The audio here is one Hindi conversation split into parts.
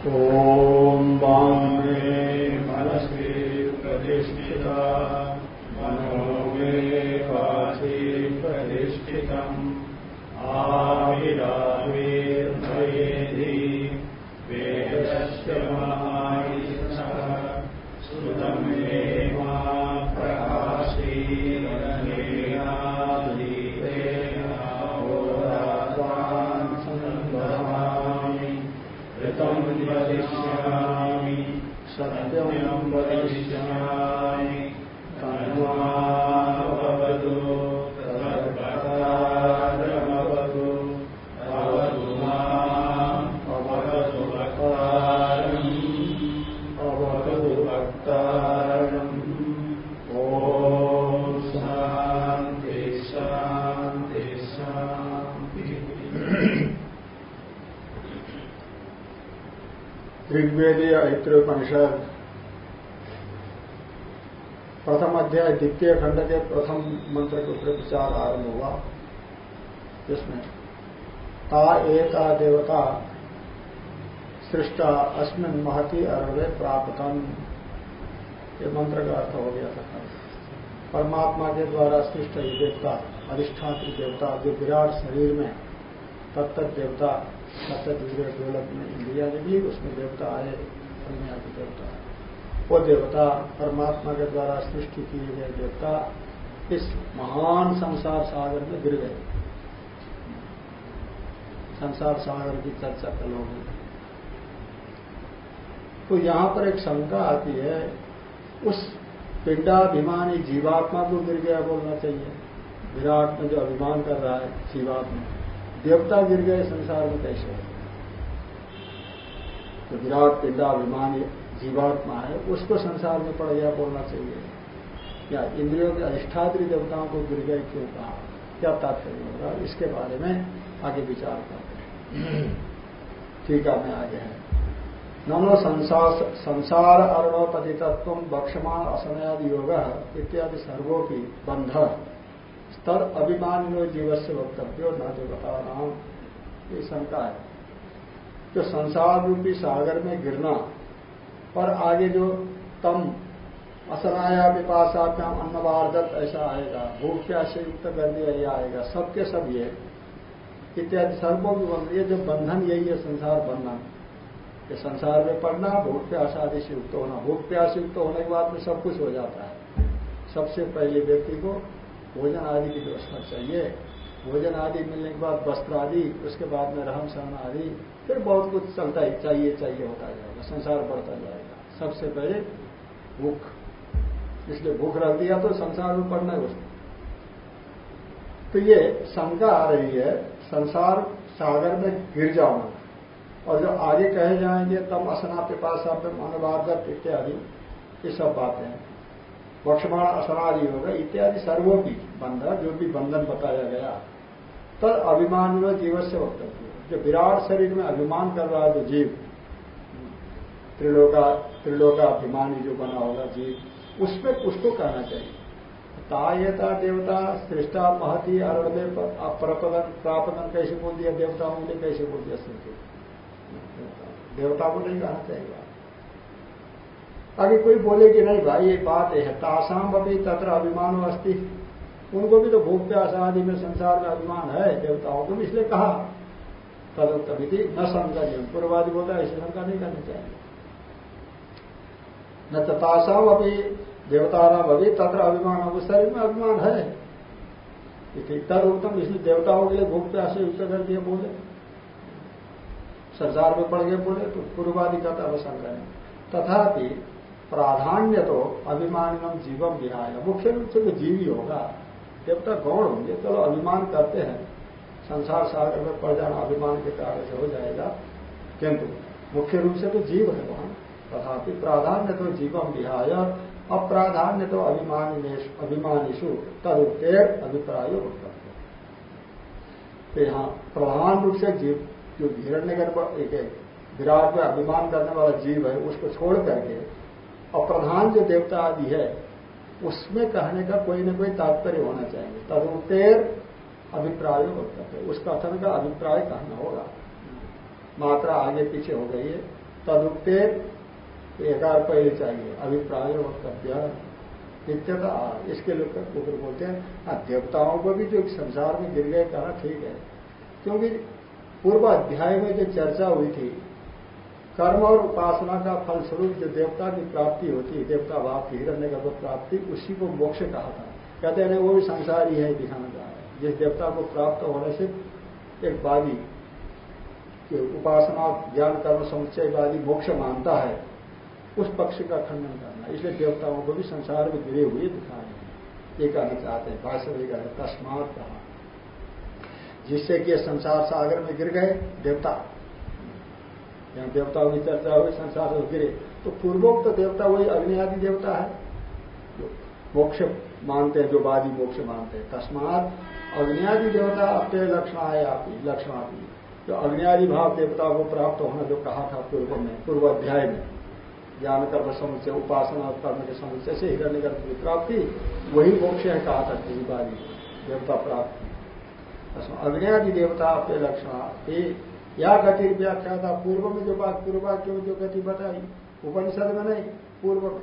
ॐ वाङ्मे प्रतिष्ठिता मनो मे वाचि प्रतिष्ठितम्। द्वितीय खंड के प्रथम मंत्र के ऊपर विचार आरंभ हुआ। जिसमें, ता एका देवता सृष्टा अस्मिन महति अरवे प्राप्तम। ये मंत्र का अर्थ हो गया था। परमात्मा के द्वारा सृष्ट ये देवता, अधिष्ठात्री देवता, जो विराट शरीर में तत्त देवता तत्त ढोलक में इंद्रिया निकली उसमें देवता आए, अन्य देवता वो देवता परमात्मा के द्वारा सृष्टि किए गए देवता इस महान संसार सागर में गिर गए। संसार सागर की चर्चा कल होगी तो यहाँ पर एक शंका आती है, उस पिंडाभिमानी जीवात्मा को गिर गया बोलना चाहिए। विराट में जो अभिमान कर रहा है जीवात्मा, देवता गिर गए संसार में कैसे? तो विराट पिंडाभिमानी जीवात्मा है, उसको संसार में पड़ गया बोलना चाहिए। या इंद्रियों के अधिष्ठात्री देवताओं को गिर गए क्यों कहा? क्या तात्पर्य होगा? इसके बारे में आगे विचार करते हैं। ठीक है, मैं आगे है। ननो संसार संसार अरणोपति तत्व बक्षमान असनयादि योग इत्यादि सर्वो की बंध। स्तर अभिमानिनो जीव से वक्तव्य न देवता नाम ये शंका है। जो संसार रूपी सागर में गिरना और आगे जो तम असनाया विपाशाभ्याम अन्नवार्दत, ऐसा आएगा। भूख प्यास से युक्त कर दिया ये आएगा। सबके सब ये। इत्यादि सर्वों की बंधन। ये जो बंधन, यही है संसार बंधन। ये संसार में पड़ना भूख प्यास आदि से युक्त होना। भूख प्यास युक्त होने के बाद में सब कुछ हो जाता है। सबसे पहले व्यक्ति को भोजन आदि की व्यवस्था चाहिए। भोजन आदि मिलने के बाद वस्त्र आदि, उसके बाद में रहन सहन आदि। फिर बहुत कुछ चलता ही चाहिए चाहिए होता जाएगा। संसार बढ़ता जाएगा। सबसे पहले भूख। इसलिए भूख रख दिया तो संसार में पड़ना है उसको। तो ये शंका आ रही है, संसार सागर में गिर जाना और जो आगे कहे जाएँगे, तम असना पिपाशा अनुवादक इत्यादि, ये सब बातें हैं। वक्षमाण असनादि होगा, इत्यादि सर्वों की बंधन, जो भी बंधन बताया गया। तद अभिमान में जीव से वक्तव्य। जो विराट शरीर में अभिमान कर रहा है, जो जीव त्रिलोका त्रिलोका अभिमानी जो बना होगा जीव, उसमें उसको कहना चाहिए। तायता देवता सृष्टा महती अरण्य प्रपदन, प्रापदन कैसे बोल दिया? देवताओं ने कैसे बोल दिया? सृष्टि देवता को नहीं कहना चाहिए। अभी कोई बोले कि नहीं भाई, ये बात है तासाम अभी तत्र अभिमान अस्थि उनको भी तो भूख प्यास आदि में संसार में अभिमान है, देवताओं को भी इसलिए कहा। तदुत्तमिति न संकर्य पूर्वादि बोलता है, ऐसे शंका नहीं करनी चाहिए। न ततासाम अभी देवताराम अभी तत्र अभिमान उस शरीर में अभिमान है। तद उत्तम इसलिए देवताओं के लिए भूख प्यास युक्त कर दिए बोले। संसार में पड़ गए बोले तो पूर्वादि का तो शंका नहीं तथापि प्राधान्य तो अभिमानम जीवम विहाय। मुख्य रूप से तो जीव ही होगा देवता गौण होंगे चलो तो अभिमान करते हैं। संसार सागर में पड़ जाना अभिमान के कारण से हो जाएगा। किंतु मुख्य रूप से तो जीव है वहाँ। तथापि प्राधान्य तो जीवम विहाय अप्राधान्य तो अभिमानिशु तदुत्तेर अभिप्राय तो यहाँ प्रधान रूप से जीव, जो हिरण्य एक विराट में अभिमान करने वाला जीव है, उसको छोड़ करके अप्रधान जो देवता आदि है, उसमें कहने का कोई ना कोई तात्पर्य होना चाहिए। तदुत्तेर अभिप्राय वक्तव्य उस कथन का अभिप्राय कहना होगा। मात्रा आगे पीछे हो गई है। तदुक्ते एकार पहले चाहिए, अभिप्राय वक्तव्य नित्यता इसके लिए ऊपर बोलते हैं हाँ देवताओं को भी जो संसार में गिर गए कहना ठीक है। क्योंकि पूर्व अध्याय में जो चर्चा हुई थी, कर्म और उपासना का फलस्वरूप जो देवता की प्राप्ति होती है, देवता भाव की, हिरण्य गर्भ प्राप्ति, उसी को मोक्ष कहा था। कहते हैं वो भी संसारी है, दिखाना चाह रहे जिस देवता को प्राप्त होने से एक वादी उपासना, ज्ञान, कर्म समुच्चयवादी मोक्ष मानता है उस पक्ष का खंडन करना। इसलिए देवताओं को भी संसार में गिरे हुए दिखाए ये कहना चाहते हैं। भाष्य भी कहते तस्मात कहा। जिससे कि संसार सागर में गिर गए देवता। यहाँ देवताओं की चर्चा हुई, संसार में गिरे। तो पूर्वोक्त तो देवता वही अग्नि आदि देवता है, जो मोक्ष मानते हैं, जो वादी मोक्ष मानते हैं। तस्मात अग्नियादि देवता अपने लक्षण आए आप लक्षण आदि जो अग्नियादि भाव देवता को प्राप्त होना जो कहा था पूर्व में पूर्व अध्याय में। ज्ञान कर्म समुच्चय उपासना कर्म के समुच्चय से हिरण्य कर्म की प्राप्ति वही मोक्ष है कहा था वादी देवता प्राप्ति अग्नि देवता अपने लक्षण। या गति व्याख्या था पूर्व में जो बात पूर्व क्यों जो गति बताई, उपनिषद में नहीं पूर्व में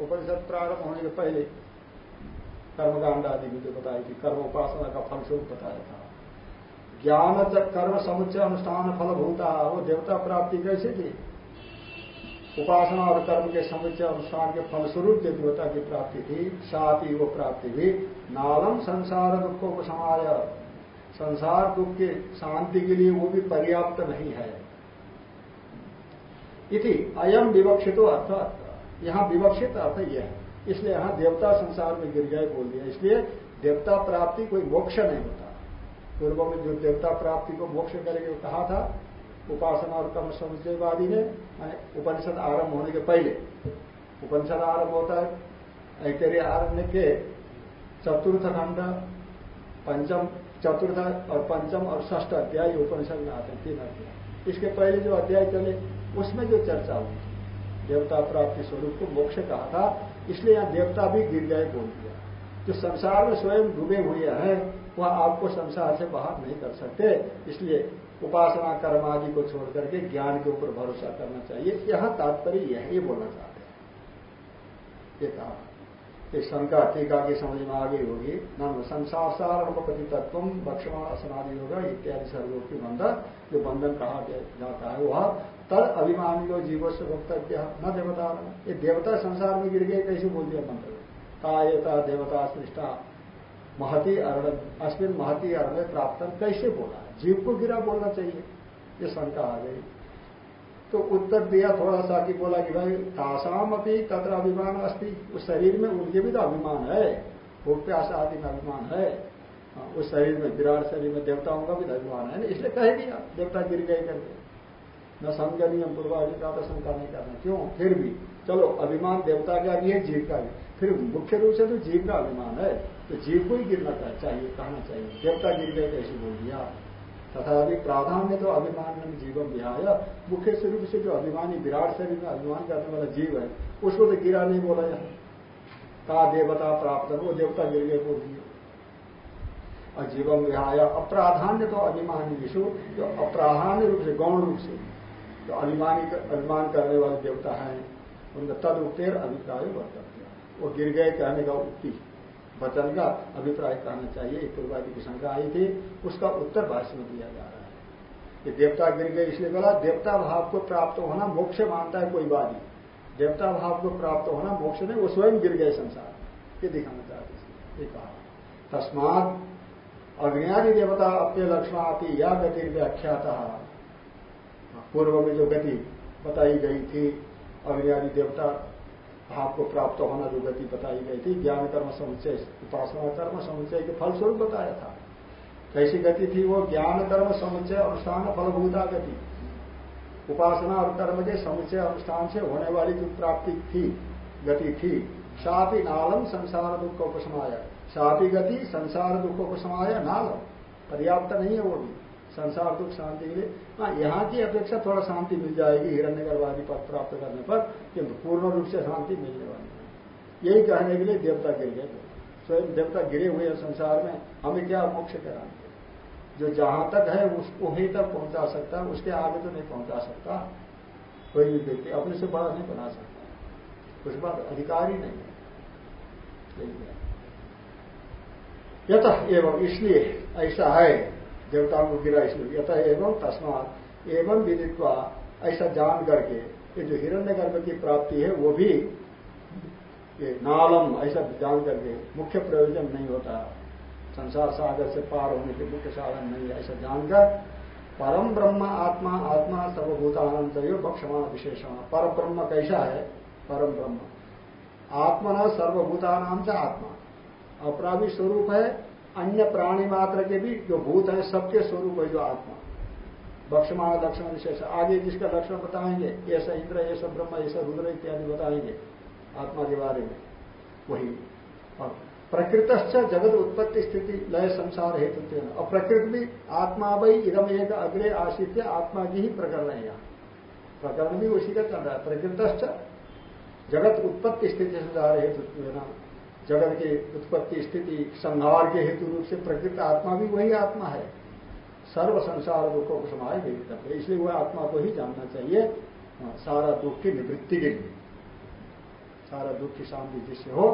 उपनिषद प्रारंभ होने के पहले कर्मकांड आदि में जो बताई थी कर्म उपासना का फल स्वरूप बताया था। ज्ञान कर्म समुच्चय अनुष्ठान फल भूता वो देवता प्राप्ति कैसे थी उपासना और कर्म के समुच्चय अनुष्ठान के फलस्वरूप जो देवता की प्राप्ति थी साथ ही वो प्राप्ति भी, नालम संसार दुखों को समाय। संसार दुख के शांति के लिए वो भी पर्याप्त नहीं है। इति अयम विवक्षित अर्थ यहाँ विवक्षित अर्थ यह है। इसलिए यहाँ देवता संसार में गिर गए बोल दिया। इसलिए देवता प्राप्ति कोई मोक्ष नहीं होता। पूर्व में जो देवता प्राप्ति को मोक्ष करेंगे कहा था? उपासना और कर्म समुचयवादी ने उपनिषद आरंभ होने के पहले। उपनिषद आरंभ होता है ऐतरीय आरण्य के चतुर्थ खंड, पंचम, चतुर्थ और पंचम और ष्ठ अध्याय उपनिषद में आते हैं, तीन अध्याय। इसके पहले जो अध्याय चले, उसमें जो चर्चा हुई देवता प्राप्ति स्वरूप को मोक्ष कहा था, इसलिए यहाँ देवता भी गिर गए बोल दिया। जो संसार में स्वयं डूबे हुए हैं, वह आपको संसार से बाहर नहीं कर सकते, इसलिए उपासना, कर्म आदि को छोड़ करके ज्ञान के ऊपर भरोसा करना चाहिए। यह तात्पर्य यही बोलना चाहते हैं। ये कहा। एक शंका, टीका की समझ में आ गई होगी। न संसार सारणपति तत्व भक्षण असनादि होगा इत्यादि सर्वों की बंधन। जो बंधन कहा जाता है वह तद अभिमानी जो जीवो से वक्तव्य न देवता। ये देवता संसार में गिर गए, कैसे बोल दिया मंत्र? तायता देवता सृष्टा। महती अरण अश्विन महती अरण प्राप्त कैसे बोला? जीव को गिरा बोलना चाहिए। ये शंका आ गई। तो उत्तर दिया थोड़ा सा कि बोला कि भाई तासाम अपनी तत्र अभिमान अस्थि उस शरीर में उनके भी तो अभिमान है। भोग प्यास आदि में अभिमान है। हाँ, उस शरीर में विराट शरीर में देवताओं का भी तो अभिमान है। इसलिए कह दिया देवता गिर गए करके। न समझनीय पूर्वाजी का तो शंका नहीं करना। क्यों? फिर भी चलो अभिमान देवता का भी है जीव का भी फिर मुख्य रूप से तो जीव का अभिमान है। तो जीव को ही गिरना चाहिए कहना चाहिए। देवता गिर गए कैसे बोल दिया। तथा अभी प्राधान्य तो अभिमान जीवन विहाय, मुख्य स्वरूप से जो अभिमानी, विराट शरीर में अभिमान करने वाला जीव है, उसको तो गिरा नहीं बोला यहाँ का देवता प्राप्त वो देवता गिर गए बोल दिए और जीवन विहाय, अप्राधान्य तो अभिमानी विषु, जो अप्राधान्य रूप से, गौण रूप से, जो अभिमानी अभिमान करने वाले देवता हैं, उनका तद उत्तर अभिप्राय वर्तव्य वो गिर गए कहने का उक्ति। वचन का अभिप्राय कहना चाहिए। पूर्वादि की शंका आई थी, उसका उत्तर भाष्य में दिया जा रहा है। कि देवता गिर गए इसलिए बोला, देवता भाव को प्राप्त होना मोक्ष मानता है कोई वादी। देवता भाव को प्राप्त होना मोक्ष नहीं, वो स्वयं गिर गए संसार ये दिखाना चाहते ये कहा। तस्मात अग्नियादि देवता अपने लक्षण आती या गति व्याख्याता। पूर्व में जो गति बताई गई थी, अग्नियादि देवता भाव को प्राप्त होना जो गति बताई गई थी, ज्ञान कर्म समुच्चय, उपासना कर्म समुच्चय के फलस्वरूप बताया था। कैसी गति थी वो? ज्ञान कर्म समुच्चय अनुष्ठान फलभूता गति। उपासना और कर्म के समुच्चय अनुष्ठान से होने वाली जो प्राप्ति थी, गति थी सापी नालम संसार दुख को उपसमाया। सापी गति, संसार दुख को समाया नालम। पर्याप्त नहीं है वो भी। संसार दुख, शांति के लिए हाँ यहाँ की अपेक्षा थोड़ा शांति मिल जाएगी हिरण्य गर्भादि पद प्राप्त करने पर किंतु पूर्ण रूप से शांति मिलने वाली है। यही कहने के लिए देवता गिर गए स्वयं देवता गिरे हुए हैं संसार में, हमें क्या मोक्ष कराएँगे जो जहाँ तक है उसको ही तक पहुँचा सकता है, उसके आगे तो नहीं पहुँचा सकता। कोई भी व्यक्ति अपने से बड़ा नहीं बना सकता। उस बात अधिकार ही। नहीं है। यथ एवं इसलिए ऐसा है देवताओं को गिरा इसलिए यथ एवं तस्मात, एवं विदित्वा ऐसा जान करके ये जो हिरण्य गर्भ की प्राप्ति है, वो भी ये नालम, ऐसा जान करके मुख्य प्रयोजन नहीं होता। संसार सागर से पार होने के मुख्य साधन नहीं है, ऐसा जानकर परम ब्रह्म आत्मा आत्मा सर्वभूतानंद बक्षमान विशेषण। पर ब्रह्म कैसा है? परम ब्रह्म। आत्मा सर्वभूतानाम से आत्मा। अपना भी स्वरूप है अन्य प्राणी मात्र के भी जो भूत है, सबके स्वरूप है जो आत्मा। बक्षमान लक्षण विशेष, आगे जिसका लक्षण बताएँगे ऐसा इंद्र ऐसा ब्रह्म ऐसा रुद्र इत्यादि बताएँगे, आत्मा के बारे में। वही। और प्रकृत जगत उत्पत्ति स्थिति लय संसार हेतु और प्रकृति भी आत्मा भाई इदम एक अग्रे आशित आत्मा की ही प्रकरण है यहाँ। प्रकरण भी उसी का चल रहा है। प्रकृत जगत उत्पत्ति स्थिति संसार हेतु जगत की उत्पत्ति स्थिति संहार के हेतु रूप से प्रकृत आत्मा भी वही आत्मा है। सर्व संसार दुखों को समाज नहीं इसलिए वह आत्मा को ही जानना चाहिए। हाँ, सारा दुख की निवृत्ति के लिए। सारा दुख की शांति जिससे हो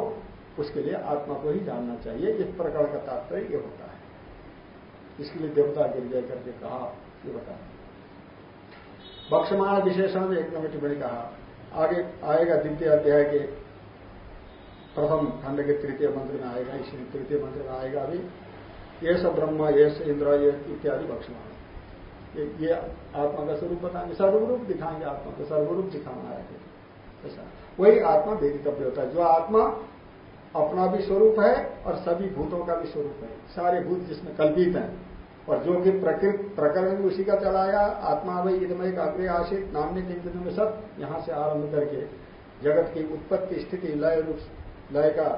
उसके लिए आत्मा को ही जानना चाहिए। इस प्रकार का तात्पर्य ये होता है। इसके लिए देवता के गिर करके कहा ये बता बक्षमाण विशेषण में एक नंबर टिप्पणी कहा। आगे आएगा द्वितीय अध्याय के प्रथम खंड के तृतीय मंत्र में आएगा इसमें तृतीय मंत्र में आएगा अभी ये सब ब्रह्म ये इंद्र ये इत्यादि बक्षमाण ये, ये आत्मा का स्वरूप बताएँगे। सर्वरूप दिखाएँगे आत्मा को सर्वरूप दिखाना है। ऐसा। वही आत्मा वेदितव्य होता है। जो आत्मा अपना भी स्वरूप है और सभी भूतों का भी स्वरूप है। सारे भूत जिसमें कल्पित हैं। और जो कि प्रकृत प्रकरण भी उसी का चलाया। आत्मा भाई इदमय अग्रे आशित नान्य चिंतन में सब यहाँ से आरंभ करके जगत की उत्पत्ति स्थिति लय रूप लय का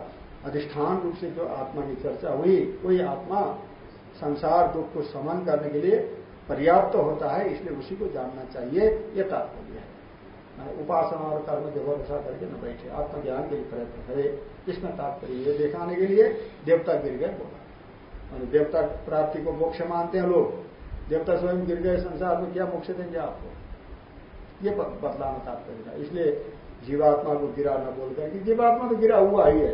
अधिष्ठान रूप से जो आत्मा की चर्चा हुई, वही आत्मा संसार दुख को समन करने के लिए पर्याप्त होता है, इसलिए उसी को जानना चाहिए यह तात्पर्य है। उपासना और कर्म की करके न बैठे, आत्मज्ञान के लिए प्रयत्न करे, इसमें तात्पर्य ये दिखाने के लिए देवता गिर गए बोला। देवता प्राप्ति को मोक्ष मानते हैं लोग। देवता स्वयं गिर गए, संसार में क्या मोक्ष देंगे आपको? ये बदलाना तात्पर्य था। इसलिए जीवात्मा को गिरा न बोल करके जीवात्मा तो गिरा हुआ ही है।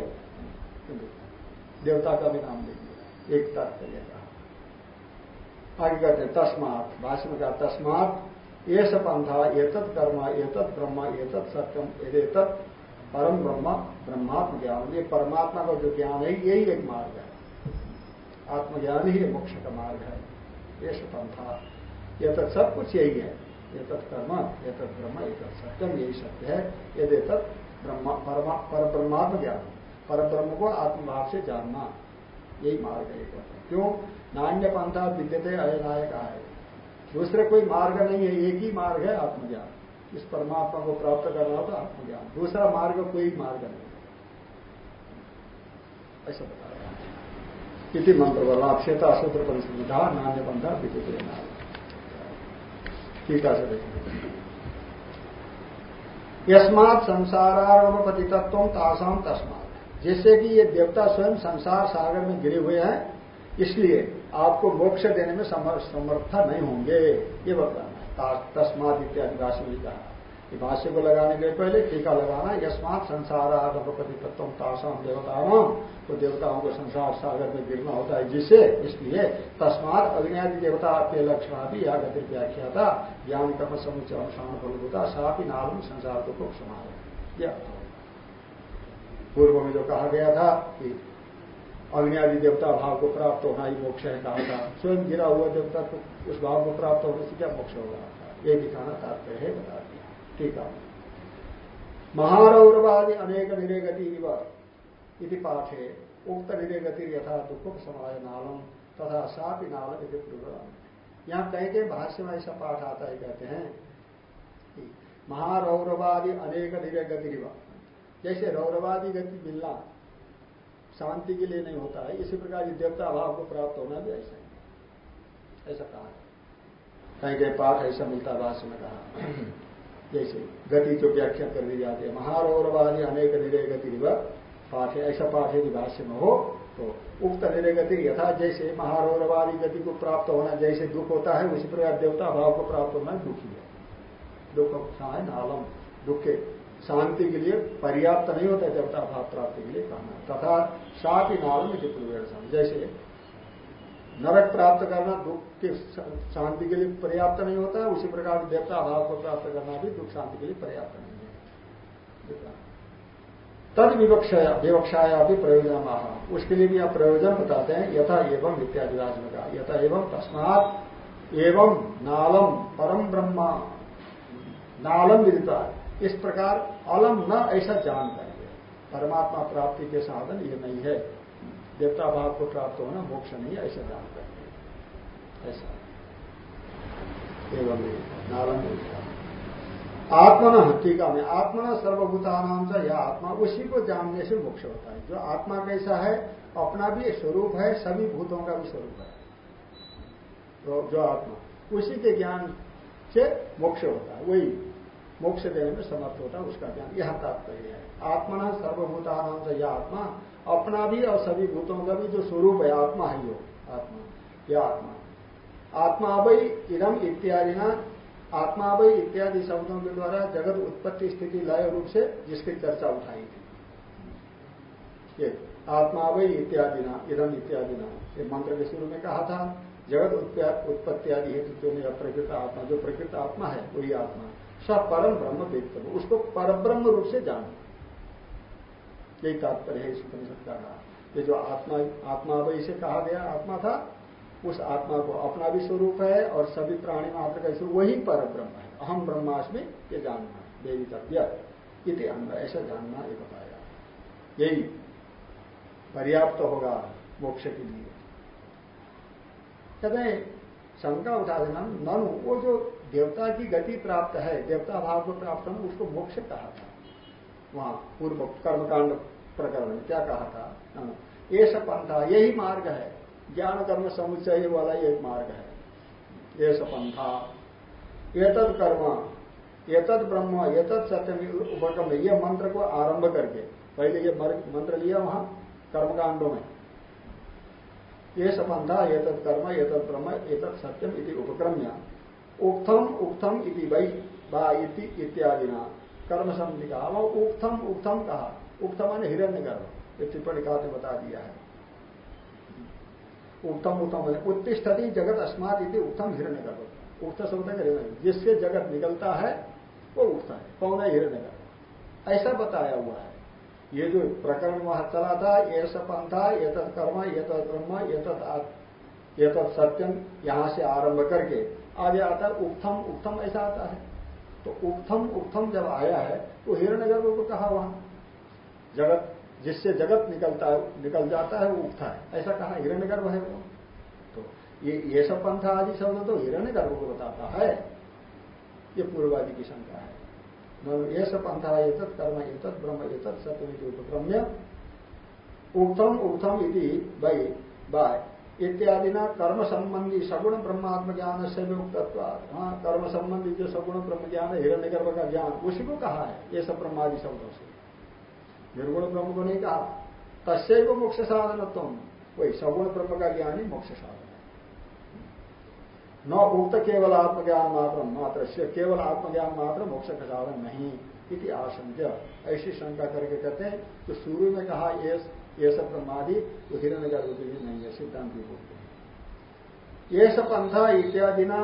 देवता का भी नाम लेंगे एक तात्पर्य कहा आगे कहते हैं, तस्मात भाषण कहा, तस्मात एस पंथा एतत् कर्म एतत् ब्रह्म एतत् सत्यम एतत् परम ब्रह्म, ब्रह्मात्म ज्ञान। ये परमात्मा का जो ज्ञान है, यही एक मार्ग है। आत्मज्ञान ही मोक्ष का मार्ग है। ये पंथा, ये तत् सब कुछ यही है। ये कर्म ये ब्रह्म ये सत्यम यही सत्य है यदि तत् पर ब्रह्मात्म ज्ञान। पर ब्रह्म को आत्मभाव से जानना। यही मार्ग है क्यों? नान्य पंथा विद्यते, अयनायक है दूसरे कोई मार्ग नहीं है, एक ही मार्ग है आत्मज्ञान। इस परमात्मा को प्राप्त करना होता आत्मज्ञान। दूसरा मार्ग कोई मार्ग नहीं है। ऐसा बताया। इति मंत्र वाला अक्षेता सूत्र परिसंधा नान्य बंधा विद्युत ठीक है देखें यस्मात संसारारपति तत्व तासाम तस्मात। जिससे कि ये देवता स्वयं संसार सागर में गिरे हुए हैं, इसलिए आपको मोक्ष देने में समर्थ नहीं होंगे। ये बताना तस्मात इत्यादि राशि भी कहा। भाष्य को लगाने के पहले टीका लगाना, यस्मात संसार आगपति तत्व तासाम देवताओं तो देवताओं को संसार सागर में गिरना होता है जिसे, इसलिए तस्मात अग्नि देवता के लक्षण भी यह गति व्याख्या था, ज्ञान कर्म समुचय अनुष्ठान फल होता साफ़ ही नाल संसार को समाया पूर्व में जो कहा गया था कि अग्नि देवता भाव को प्राप्त होना ही मोक्ष है, कहा था। स्वयं गिरा हुआ देवता को उस भाव को प्राप्त होने से क्या मोक्ष होगा? ये दिखाना तात्पर्य है, बता ठीक है महारौरवादी अनेक निरेगति इति पाठे उक्त निरेगति यथा दुख समाय नालम तथा सापि नालम यदि यहाँ कहीं कहीं भाष्य में ऐसा पाठ आता है, कहते हैं महारौरवादी अनेक निरेगति जैसे रौरवादी गति मिलना शांति के लिए नहीं होता है, इसी प्रकार ये देवता भाव को प्राप्त होना भी ऐसा ऐसा कहा कहीं कहीं पाठ ऐसा मिलता भाष्य में कहा। जैसे गति जो व्याख्या कर दी जाती है। महारौरवादी अनेक निरय गति पाठ है ऐसा पाठ यदि भाष्य में हो तो उक्त निरय गति यथा जैसे महारौरवादी गति को प्राप्त होना जैसे दुख होता है, उसी प्रकार देवता भाव को प्राप्त होना दुखी है। दुख है नालम। दुख के शांति के लिए पर्याप्त नहीं होता देवता भाव प्राप्ति के लिए कहना। तथा साथ ही नालम जैसे नरक प्राप्त करना, दुख की शांति के लिए पर्याप्त नहीं होता है उसी प्रकार देवता भाव को प्राप्त करना भी दुख शांति के लिए पर्याप्त नहीं है। तद विवक्षाया विवक्षाया भी प्रयोजन आह उसके लिए भी आप प्रयोजन बताते हैं, यथा एवं इत्यादि राजन का यथा एवं तस्मात एवं नालम परम ब्रह्मा। नालम विदिता इस प्रकार अलम न ऐसा जान करके परमात्मा प्राप्ति के साधन ये नहीं है। देवता भाव को प्राप्त होना मोक्ष नहीं है, ऐसा दान करके ऐसा। एवं विदिता आत्मन टीका में, आत्मन सर्वभूता नाम से यह आत्मा, उसी को जानने से मोक्ष होता है। जो आत्मा कैसा है, अपना भी स्वरूप है, सभी भूतों का भी स्वरूप है। जो आत्मा, उसी के ज्ञान से मोक्ष होता है, वही। मोक्ष देने में समर्थ होता है, उसका ज्ञान। यह तात्पर्य है। आत्मना सर्वभूता नाम यह आत्मा। अपना भी और सभी भूतों का भी जो स्वरूप है, आत्मा है यो आत्मा। यह आत्मा। आत्मा भाई इदम इत्यादि ना आत्मा वही इत्यादि शब्दों के द्वारा जगत उत्पत्ति स्थिति लय रूप से जिसकी चर्चा उठाई थी। ये आत्मा वही इत्यादि ना इदम इत्यादि ना ये मंत्र के शुरू में कहा था, जगत उत्पत्ति आदि हेतु जो नहीं प्रकृत आत्मा, जो प्रकृत आत्मा है, वही आत्मा। सब परम ब्रह्म देखते उसको परब्रह्म रूप से जानो। यही तात्पर्य है इस उपनिषद का ये जो आत्मा आत्मा वही से कहा गया, आत्मा था, उस आत्मा को अपना भी स्वरूप है और सभी प्राणी मात्र का स्वरूप, वही पर ब्रह्म है। अहम ब्रह्मास्मि ये जानना, देवी तथ्य इति अंग ऐसा जानना ये बताया। यही पर्याप्त तो होगा मोक्ष के लिए। कहते शंका उठा देना, ननु, वो जो देवता की गति प्राप्त है, देवता भाव को प्राप्त होना, उसको मोक्ष कहा था। वहाँ पूर्व कर्मकांड प्रकरण में क्या कहा था? ये पंथा, यही मार्ग है। ज्ञान, कर्म, समुच्चय वाला एक मार्ग है। ये सपंथा एतद कर्म एतद ब्रह्म एतद सत्यम उपक्रम यह मंत्र को आरंभ करके, पहले ये मंत्र लिया वहाँ, कर्मकांडों में। ये सपंथा एतद कर्म एतद ब्रह्म एतद सत्यम इति उपक्रम्य। उक्थम उक्थम इति वै बा इत्यादि ना कर्म संधि कहा उक्थम उक्थम कहा उक्थम हिरण्य गर्भ ये टिप्पणी का बता दिया है। उत्तम उत्तम उत्तिष्ठति जगत अस्मात यदि उत्तम हिरण्य गर्भ उक्त शब्द जिससे जगत निकलता है, वो उठता है। कौन है हिरण्य गर्भ ऐसा बताया हुआ है। ये जो प्रकरण वहाँ चला था, ये पंथा ये कर्म, ये ब्रह्म ये तत् सत्यम, यहाँ से आरंभ करके आगे आता है उत्थम उत्थम ऐसा आता है। तो उत्थम उत्थम जब आया है तो हिरण्य गर्भ को कहा वहाँ? जगत, जिससे जगत निकलता है, निकल जाता है, वो उठता है। ऐसा कहा हिरण्य गर्भ है वो तो ये ये सब पंथा आदि शब्द तो हिरण्य गर्भ को बताता है। ये पूर्वादि की शंका है। ये सब पंथा ये कर्म ये ब्रह्म ये सत्यमित उपक्रम्य उक्तम उक्तम इति वही बाय। इत्यादि ना कर्म संबंधी सगुण ब्रह्मात्म ज्ञान से भी उक्तत्व हाँ कर्म संबंधी जो सगुण ब्रह्म ज्ञान है हिरण्य गर्भ का ज्ञान, उसी को कहा है, ये सब ब्रह्मादि शब्दों से। निर्गुण ब्रह्म को नहीं कहा। तस्य को मोक्ष साधन तुम वही सगुण ब्रह्म का ज्ञान ही मोक्ष साधन है। न उक्त केवल आत्मज्ञान मात्र मात्र से केवल आत्मज्ञान मात्र मोक्ष का साधन नहीं, इति ऐसी शंका करके कहते हैं तो शुरू में कहा, ये सब ब्रह्मादि तो हिरण्य का नहीं है, सिद्धांत भी बोलते हैं। ये सब पंथा इत्यादि ना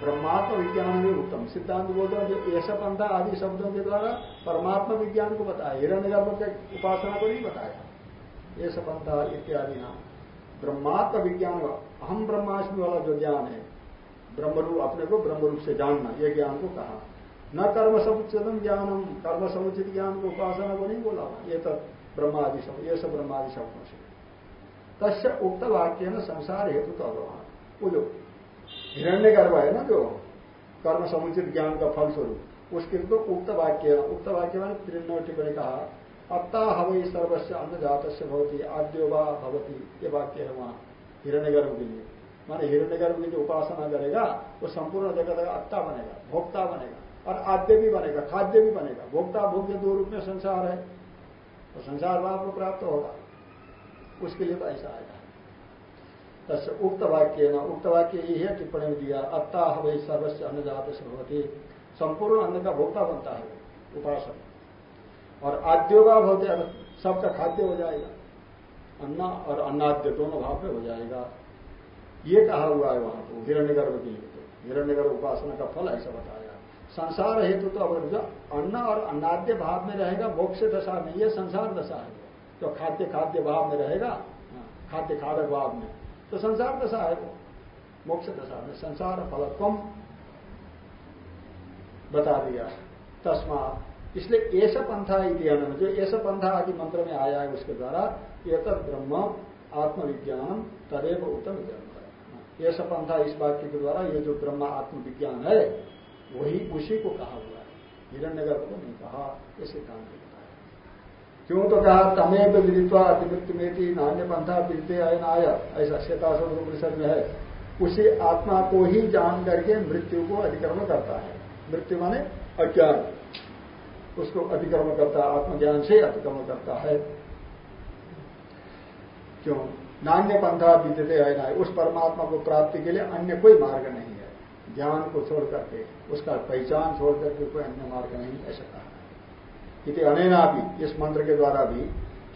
ब्रह्मात्म विज्ञान में उत्तम। सिद्धांत बोलते हैं जो ऐसा पंथा आदि शब्दों के द्वारा परमात्मा विज्ञान को बताया, हिरण्य गर्भ के उपासना को नहीं बताया। ये सब पंथा इत्यादि नाम ब्रह्मात्म विज्ञान अहम ब्रह्माष्टमी वाला जो ज्ञान है, ब्रह्मरूप अपने को ब्रह्मरूप से जानना यह ज्ञान को कहा। न कर्म समुचितम ज्ञानम, कर्म समुचित ज्ञान को उपासना को नहीं बोला ये तो ब्रह्मादि शब्द, ये सब ब्रह्मादि शब्दों से। तस्य उक्त वाक्य न संसार हेतु तो अभवान वो जो हिरण्य गर्भ है ना जो, कर्म समुचित ज्ञान का फल स्वरूप उसके तो उक्त वाक्य उक्त वाक्य में त्रिनव टिप्पणी कहा, अत्ता हवई सर्वस्व अन्न जात से भवती, आद्यो वा भवती, ये वाक्य है वहाँ हिरण्य गर्भ के लिए। माने हिरण्य गर्भ की जो उपासना करेगा, वो संपूर्ण जगत का अत्ता बनेगा, भोक्ता बनेगा, और आद्य भी बनेगा, खाद्य भी बनेगा, भोक्ता भोग्य दो रूप में संसार है। तो संसार भाव को प्राप्त होगा। उसके लिए तो ऐसा आएगा। तस्य उक्त वाक्य न, उक्त वाक्य यही है टिप्पणी दिया। अत्ता हवई सर्वस्व अन्नजात से भवती। संपूर्ण अन्न का भोक्ता बनता है उपासक। और आद्योगा भवते सबका खाद्य हो जाएगा। अन्ना और अन्नाद्य दोनों भाव में हो जाएगा। ये कहा हुआ है वहाँ तो हिरण्य गर्भ के लिए। तो हिरण्य गर्भ उपासना का फल ऐसा बताया। संसार हेतु तो अगर जो अन्न और अन्नाद्य भाव में रहेगा मोक्ष दशा में ये संसार दशा है। जो खाद्य खाद्य भाव में रहेगा हाँ, खाद्य खादक भाव में। तो संसार दशा है वो मोक्ष दशा में संसार फलत्व बता दिया। तस्मा इसलिए ऐसा पंथा इतिहान जो ऐसा पंथा आदि मंत्र में आया है उसके द्वारा एक ब्रह्म आत्मविज्ञान तदेव उत्तम जन्म ऐसा पंथा इस वाक्य के द्वारा ये जो ब्रह्म आत्मविज्ञान है वही उसी को कहा हुआ है। हिरण्यगर को नहीं कहा, ऐसे काम नहीं बताया क्यों तो कहा, तमेव विदित्वा अतिवृत्ति में थी नान्य पंथा विदित अयन आया, ऐसा श्वेताशोक परिषद में है। उसी आत्मा को ही जान करके मृत्यु को अधिक्रमण करता है। मृत्यु माने अज्ञान। उसको अतिक्रमण करता है आत्मज्ञान से अतिक्रमण करता है। क्यों? नान्य पंथा विद्यते है उस परमात्मा को प्राप्ति के लिए अन्य कोई मार्ग नहीं है। ज्ञान को छोड़ करके, उसका पहचान छोड़ करके कोई अन्य मार्ग नहीं, ऐसा कहा इति अनैना भी इस मंत्र के द्वारा भी,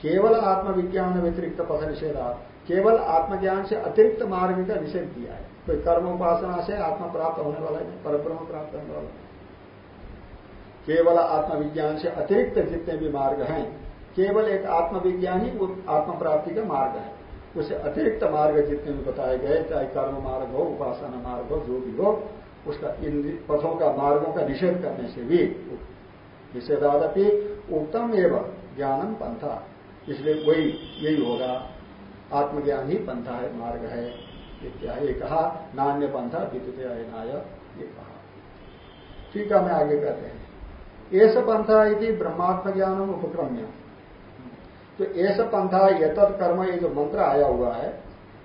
केवल आत्मविज्ञान व्यतिरिक्त पथ निषेधा केवल आत्मज्ञान से अतिरिक्त मार्ग का निषेध किया है। कोई कर्म उपासना से आत्मा प्राप्त होने वाला है, परब्रह्म प्राप्त होने वाला है। केवल आत्मविज्ञान से अतिरिक्त जितने भी मार्ग हैं, केवल एक आत्मविज्ञान ही आत्म प्राप्ति का मार्ग है। उससे अतिरिक्त मार्ग जितने भी बताए गए, चाहे कर्म मार्ग हो, उपासना मार्ग हो, जो भी हो, उसका इन पथों का मार्गों का निषेध करने से भी निषेधादपि उत्तम एवं ज्ञानम पंथा। इसलिए वही यही होगा, आत्मज्ञान ही पंथा है, मार्ग है ये कहा, नान्य पंथा विद्युत अयनाय ये कहा। ठीक है मैं आगे कहते हैं। ऐसा पंथा यदि ब्रह्मात्म ज्ञानम उपक्रम्य। तो ऐसा पंथा यतत कर्म, ये जो मंत्र आया हुआ है,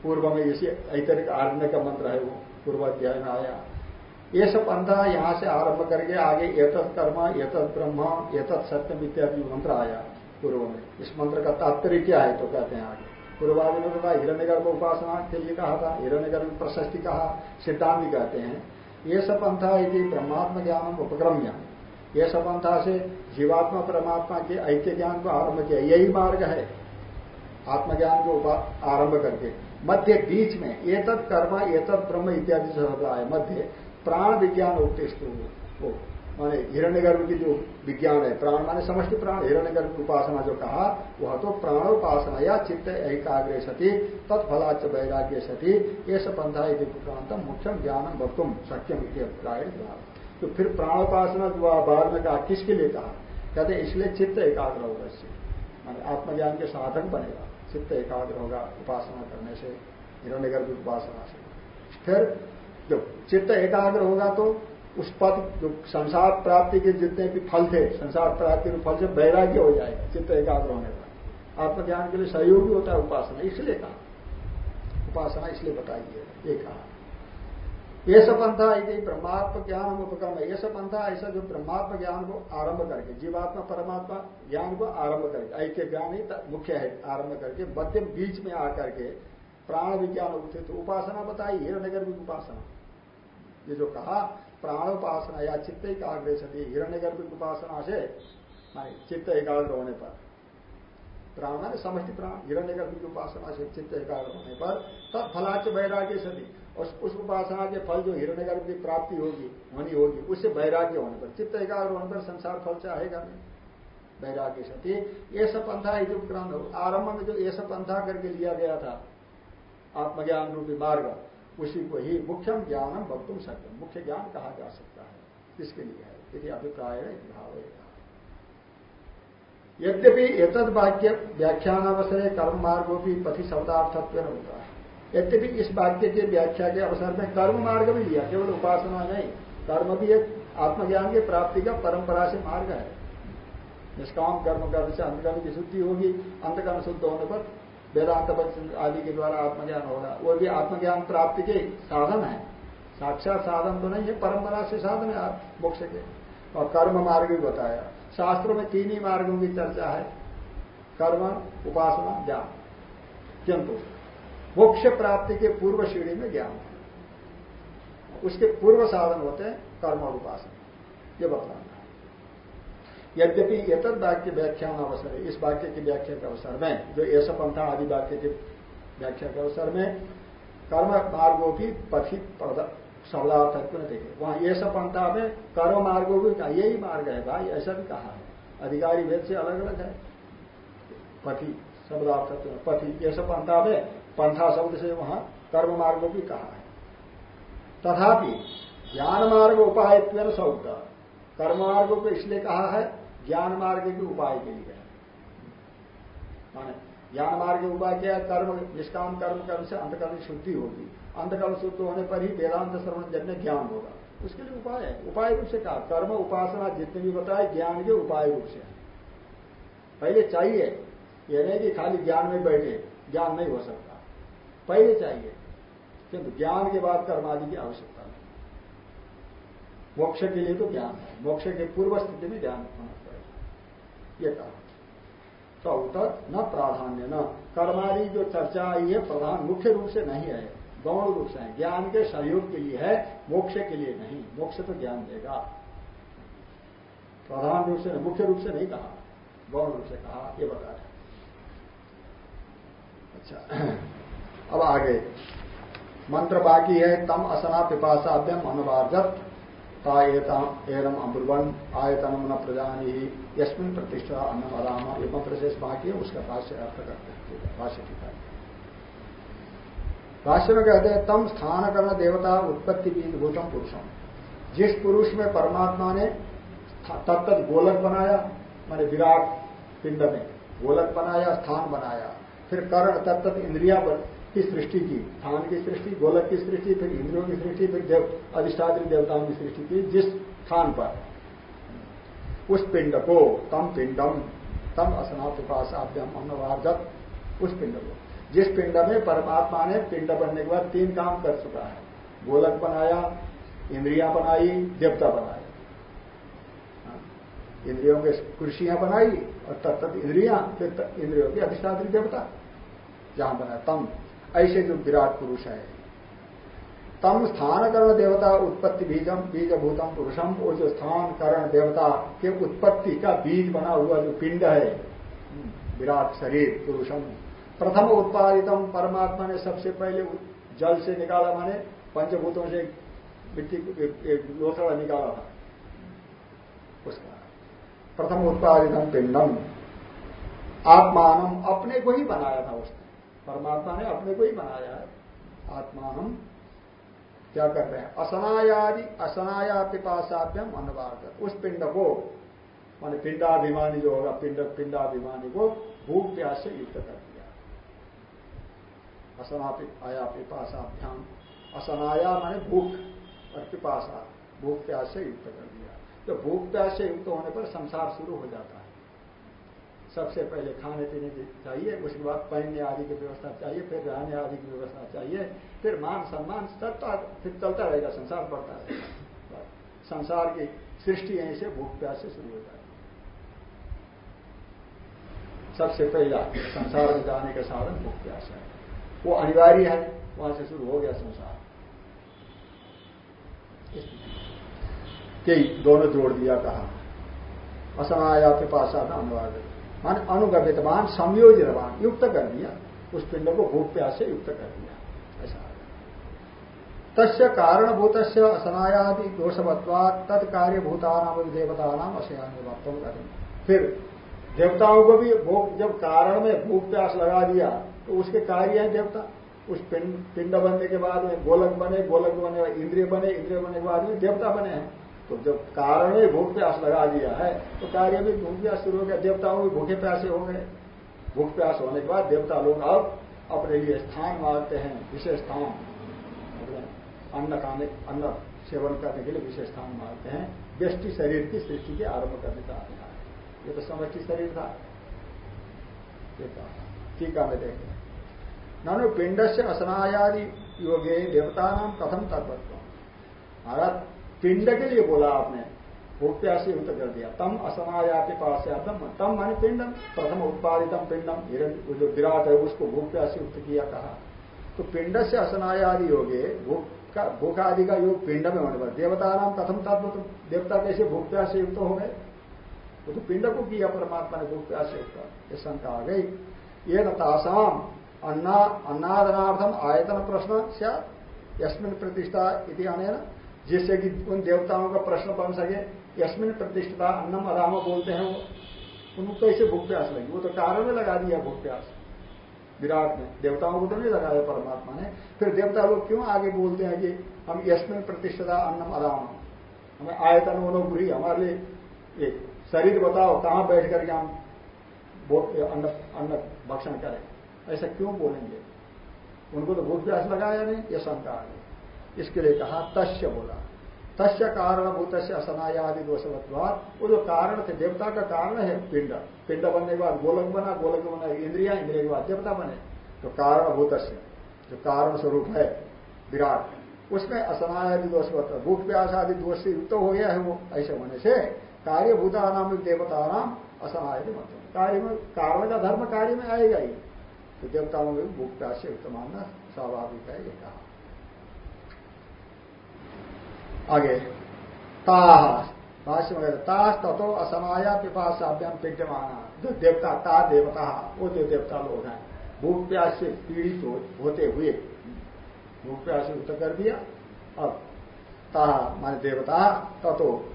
पूर्व में इसी ऐतरिक आरण्य का मंत्र है वो पूर्व अध्याय में आया। ये सब पंथा यहाँ से आरंभ करके आगे एतत् कर्म एतत् ब्रह्म एतत् सत्यम इत्यादि मंत्र आया पूर्व में। इस मंत्र का तात्पर्य क्या है तो कहते हैं आगे। पूर्वादि ने बताया हिरण्यगर्भ उपासना के लिए कहा था हिरण्यगर में प्रशस्ति कहा, सिद्धांत कहते हैं। ये सब पंथा यदि ब्रह्मात्म ज्ञान उपक्रम उपक्रम्य। ये सब पंथा से जीवात्मा परमात्मा के ऐक्य ज्ञान को आरंभ किया। यही मार्ग है। आत्मज्ञान को आरंभ करके। मध्य बीच में ये कर्म ये ब्रह्म इत्यादि से होता है। मध्य प्राण विज्ञान उपतिष्ठ माने हिरण्यगर्भ की जो विज्ञान है, प्राण माने समष्टि प्राण। हिरण्यगर्भ की उपासना जो कहा, वह तो प्राणोपासना या चित्त एकाग्रे सती तत्फलाच वैराग्य सती ये पंथा प्रांत मुख्यम ज्ञानम वक्तुम सक्यम अभिप्राय तो फिर प्राणोपासना जो बाद में कहा, किसके लिए कहा? कहते इसलिए चित्त एकाग्र होगा इससे। माने आत्मज्ञान के साधन बनेगा, चित्त एकाग्र होगा उपासना करने से हिरण्यगर्भ उपासना से। फिर जब चित्त एकाग्र होगा तो उस पद, जो संसार प्राप्ति के जितने भी फल थे, संसार प्राप्ति के फल से वैराग्य हो जाएगा, चित्त एकाग्र होने पर। आत्मज्ञान के लिए सहयोगी होता है उपासना, इसलिए कहा। उपासना इसलिए बताइए ये कहा। ये पंथा यदि ब्रह्मात्म ज्ञान उपक्रम है। ये पंथा, ऐसा जो ब्रह्मात्म ज्ञान को आरंभ करके, जीवात्मा, परमात्मा ज्ञान को आरंभ करके, ऐक्य ज्ञान ही मुख्य है, आरंभ करके, मध्यम बीच में आकर के प्राण विज्ञान उठे तो उपासना बताई हिरण्यगर भी उपासना। ये जो कहा, प्राणोपासना या चित्त एकाग्र सती हिरण्यगर्भ की उपासना से, माने चित्त एकाग्र होने पर, प्राण समष्टि प्राण हिरण्यगर्भ की उपासना से चित्त एकाग्र होने पर तब फलाच वैराग्य सती। और उस उपासना के फल जो हिरण्यगर्भ की प्राप्ति होगी होनी होगी, उससे वैराग्य होने पर, चित्त एकाग्र होने पर संसार फल चाहेगा नहीं। वैराग्य सती ये सब पंथा उपक्रम आरंभ में जो ये सब पंथा करके लिया गया था, आत्मज्ञान रूपी मार्ग, उसी को ही मुख्यम ज्ञानम वक्तुम सकते मुख्य ज्ञान कहा जा सकता है। इसके लिए है। यदि अभिप्राय है भाव है यद्यपि एतद वाक्य व्याख्यान अवसर कर्म मार्गो भी पथि शब्दार्थत्व होता है। यद्यपि इस वाक्य के व्याख्या के अवसर में कर्म मार्ग भी लिया, केवल उपासना नहीं, कर्म भी एक आत्मज्ञान की प्राप्ति का परंपरा से मार्ग है। निष्काम कर्म करने से अंतकर्म की शुद्धि होगी अंतकर्म शुद्ध होने पर वेदांत आदि के द्वारा आत्मज्ञान होगा। वो भी आत्मज्ञान प्राप्ति के साधन है। साक्षात साधन तो नहीं है, परंपरा से साधन है मोक्ष के। और कर्म मार्ग भी बताया। शास्त्रों में तीन ही मार्गों की चर्चा है। कर्म, उपासना, ज्ञान। किंतु मोक्ष प्राप्ति के पूर्व श्रेणी में ज्ञान उसके पूर्व साधन होते हैं कर्म और उपासना। ये बताना है। यद्यपि एतद वाक्य व्याख्यान अवसर है। इस वाक्य की व्याख्या के अवसर में, जो ऐसा पंथा आदि वाक्य की व्याख्या के अवसर में, कर्म मार्गो की पथित शब्दार्थ क्यों देखे। वहाँ ये सब पंथा में कर्म मार्गो भी कहा, यही मार्ग है भाई, ऐसा भी कहा है। अधिकारी भेद से अलग अलग है पथि शब्दार्थ पथि ये सब पंथा में पंथा शब्द से वहाँ कर्म मार्ग भी कहा है। तथापि ज्ञान मार्ग उपाय शब्द कर्म मार्ग को इसलिए कहा है, ज्ञान मार्ग के उपाय के लिए। माने ज्ञान मार्ग उपाय क्या है? कर्म, निष्काम कर्म कर्म से अंधकर्म शुद्धि होगी। अंधकर्म शुद्ध होने पर ही वेदांत श्रवण जन्य ज्ञान होगा। उसके लिए उपाय है। उपाय रूप से कहा। कर्म उपासना जितने भी बताए ज्ञान के उपाय रूप से। पहले चाहिए यह नहीं कि खाली ज्ञान में बैठे, ज्ञान नहीं हो सकता। पहले चाहिए, किंतु ज्ञान के बाद कर्म आदि की आवश्यकता नहीं। मोक्ष के लिए तो ज्ञान है, मोक्ष के पूर्व स्थिति में ज्ञान होना पड़ेगा ये कहा। तो न प्राधान्य, न। कर्मादि जो चर्चा आई है, प्रधान मुख्य रूप से नहीं है, गौण रूप से है। ज्ञान के सहयोग के लिए है, मोक्ष के लिए नहीं। मोक्ष तो ज्ञान देगा। प्रधान रूप से, मुख्य रूप से नहीं कहा। गौण रूप से कहा, ये बता रहे अच्छा। अब आगे। मंत्र बाकी है, तम असना पिपाशाभ्यम अनुवार्जत एरम अब्रुवन आयतनम न प्रजानी यशमिन प्रतिष्ठा अन्नम अरामा। ये मंत्र शेष बाकी है, उसका भाष्य अर्थ करते हैं। भाष्य टीका भाष्य में कहते हैं, तम स्थान करण देवता उत्पत्ति बीज भूतम पुरुषम। जिस पुरुष में परमात्मा ने तब गोलक बनाया, माने विराट पिंड में, गोलक बनाया, स्थान बनाया, फिर कर्ण तब तक इंद्रिया की सृष्टि की स्थान की सृष्टि गोलक की सृष्टि फिर इंद्रियों की सृष्टि फिर देव अधिष्ठात्री देवताओं की सृष्टि की जिस स्थान पर। उस पिंड को तम पिंडम तम असनाथ उपासाभ्यम अन्नवार्जत उस पिंड को। जिस पिंड में परमात्मा ने पिंड बनने के बाद तीन काम कर चुका है। गोलक बनाया इंद्रिया बनाई देवता बनाया हाँ, इंद्रियों के कृषियाँ बनाई और तत्त इंद्रिया फिर इंद्रियों की अधिष्ठात्री देवता। जहाँ बनाया तम ऐसे जो विराट पुरुष है। तम स्थान करण देवता उत्पत्ति बीजम, बीजभूतम पुरुषम। वो जो स्थान करण देवता के उत्पत्ति का बीज बना हुआ जो पिंड है, विराट शरीर पुरुषम। प्रथम उत्पादितम परमात्मा ने सबसे पहले जल से निकाला माने, पंचभूतों से मिट्टी लोथड़ा निकाला था। उसका। प्रथम उत्पादितम पिंडम। आत्मान अपने को ही बनाया था उसने। परमात्मा ने अपने को ही बनाया है। आत्मा हम क्या कर रहे हैं? असनायादि असनाया पिपाशाभ्यम अनुवाद। उस पिंड को, मान पिंडाभिमानी जो होगा, पिंड, पिंडाभिमानी को भूख प्यास से युक्त कर दिया। असना आया पिपाशाभ्याम असनाया माने भूख, और पिपाशा भूख प्यास से युक्त कर दिया। तो भूख प्यास से युक्त होने पर संसार शुरू हो जाता है। सबसे पहले खाने पीने की चाहिए, उसके बाद पहनने आदि की व्यवस्था चाहिए, फिर रहने आदि की व्यवस्था चाहिए, फिर मान सम्मान चलता फिर चलता रहेगा, संसार बढ़ता रहेगा। संसार की सृष्टि यहीं से भूख प्यास से शुरू हो जाएगी सबसे पहला संसार में जाने का साधन भूख प्यास है। वो अनिवार्य है, वहाँ से शुरू हो गया संसार। कई दोनों जोड़ दिया कहा। असनाया पिपाशा था अनिवार्य मान अनुगमितवान संयोजितवान युक्त कर दिया। उस पिंड को भूख प्यास से युक्त कर दिया। ऐसा। तस्य कारणभूत असनायादि दोषवत्वा तत्कार्य भूतानाम देवता नाम अशयान वक्तम करें फिर, देवताओं को भी भूख, जब कारण में भूख प्यास लगा दिया तो उसके कार्य है देवता। उस पिंड पिंड बनने के बाद में गोलक बने गोलक बने, इंद्रिय बने, इंद्रिय बनने के बाद में देवता बने हैं। तो जब कारण में भूख प्यास लगा दिया है तो कार्य में भूख प्यास शुरू हो गया। देवताओं भी भूखे प्यासे हो गए। भूख प्यास होने के बाद देवता लोग अब अपने लिए स्थान मांगते हैं, विशेष स्थान। अन्न खाने, अन्न सेवन करने के लिए विशेष स्थान मांगते हैं। व्यष्टि शरीर की सृष्टि के आरंभ करने का है। ये तो समष्टि शरीर था। ठीक है मैं देखें नानु पिंड से असनायादि योगे देवता नाम कथम तत्व महाराज पिंड के लिए बोला आपने प्यासी युक्त कर दिया। तम असमायाति पास तम मानी पिंडम प्रथम उत्पादितम पिंडम जो विराट है, उसको भूख प्यासी युक्त किया, कहा। तो पिंड से असनायादि योगे भूख आदि का योग पिंड में होने पर देवता नाम कथम तत्व तो देवता कैसे भूख से युक्त हो गए? वो तो पिंड को किया, परमात्मा ने भूख से युक्त ये शंका आ गई। ये नासाम अन्ना अन्नादनार्थम आयतन प्रश्न यस्मिन प्रतिष्ठा इति अनेन जिससे कि उन देवताओं का प्रश्न बन सके यशमिन प्रतिष्ठा अन्नम अदाम बोलते हैं वो। उनको कैसे भूख प्यास लगी? वो तो कारण में लगा दिया भूख प्यास। विराट में देवताओं को तो नहीं लगाया परमात्मा ने। फिर देवता लोग क्यों आगे बोलते हैं कि हम यशमिन प्रतिष्ठा अन्नम अदाम? हमें आयतन बुरी, हमारे लिए एक शरीर बताओ, कहाँ बैठ करके हम अन्न अन्न भक्षण करें? ऐसा क्यों बोलेंगे? उनको तो भूख प्यास लगाया नहीं? यह शंका इसके लिए कहा तस्य बोला। तस्य कारणभूत असनायादि दोषवत्वाद वो जो कारण थे, देवता का कारण है पिंड। पिंड बनने के बाद गोलक बना गोलक बना, इंद्रिया इंद्रिया के बाद देवता बने। तो कारणभूत जो कारण स्वरूप है, विराट। उसमें असनायादि दोषवत्व भूख प्यास आदि दोष से युक्त हो गया है वो, ऐसे होने से कार्यभूता नाम देवता नाम असनायदि मतलब कार्य में, कारण का धर्म कार्य में आएगा ही। तो देवताओं में भूख प्यास से युक्त मानना स्वाभाविक है, ये कहा। आगे। ताह भाष्य में ताह तथो असमाया जो देवता ता देवता वो जो देवता लोग हैं भूख प्यास से पीड़ित हो, होते हुए। भूख प्यास से उत्तर कर दिया। अब ताह माने देवता तथो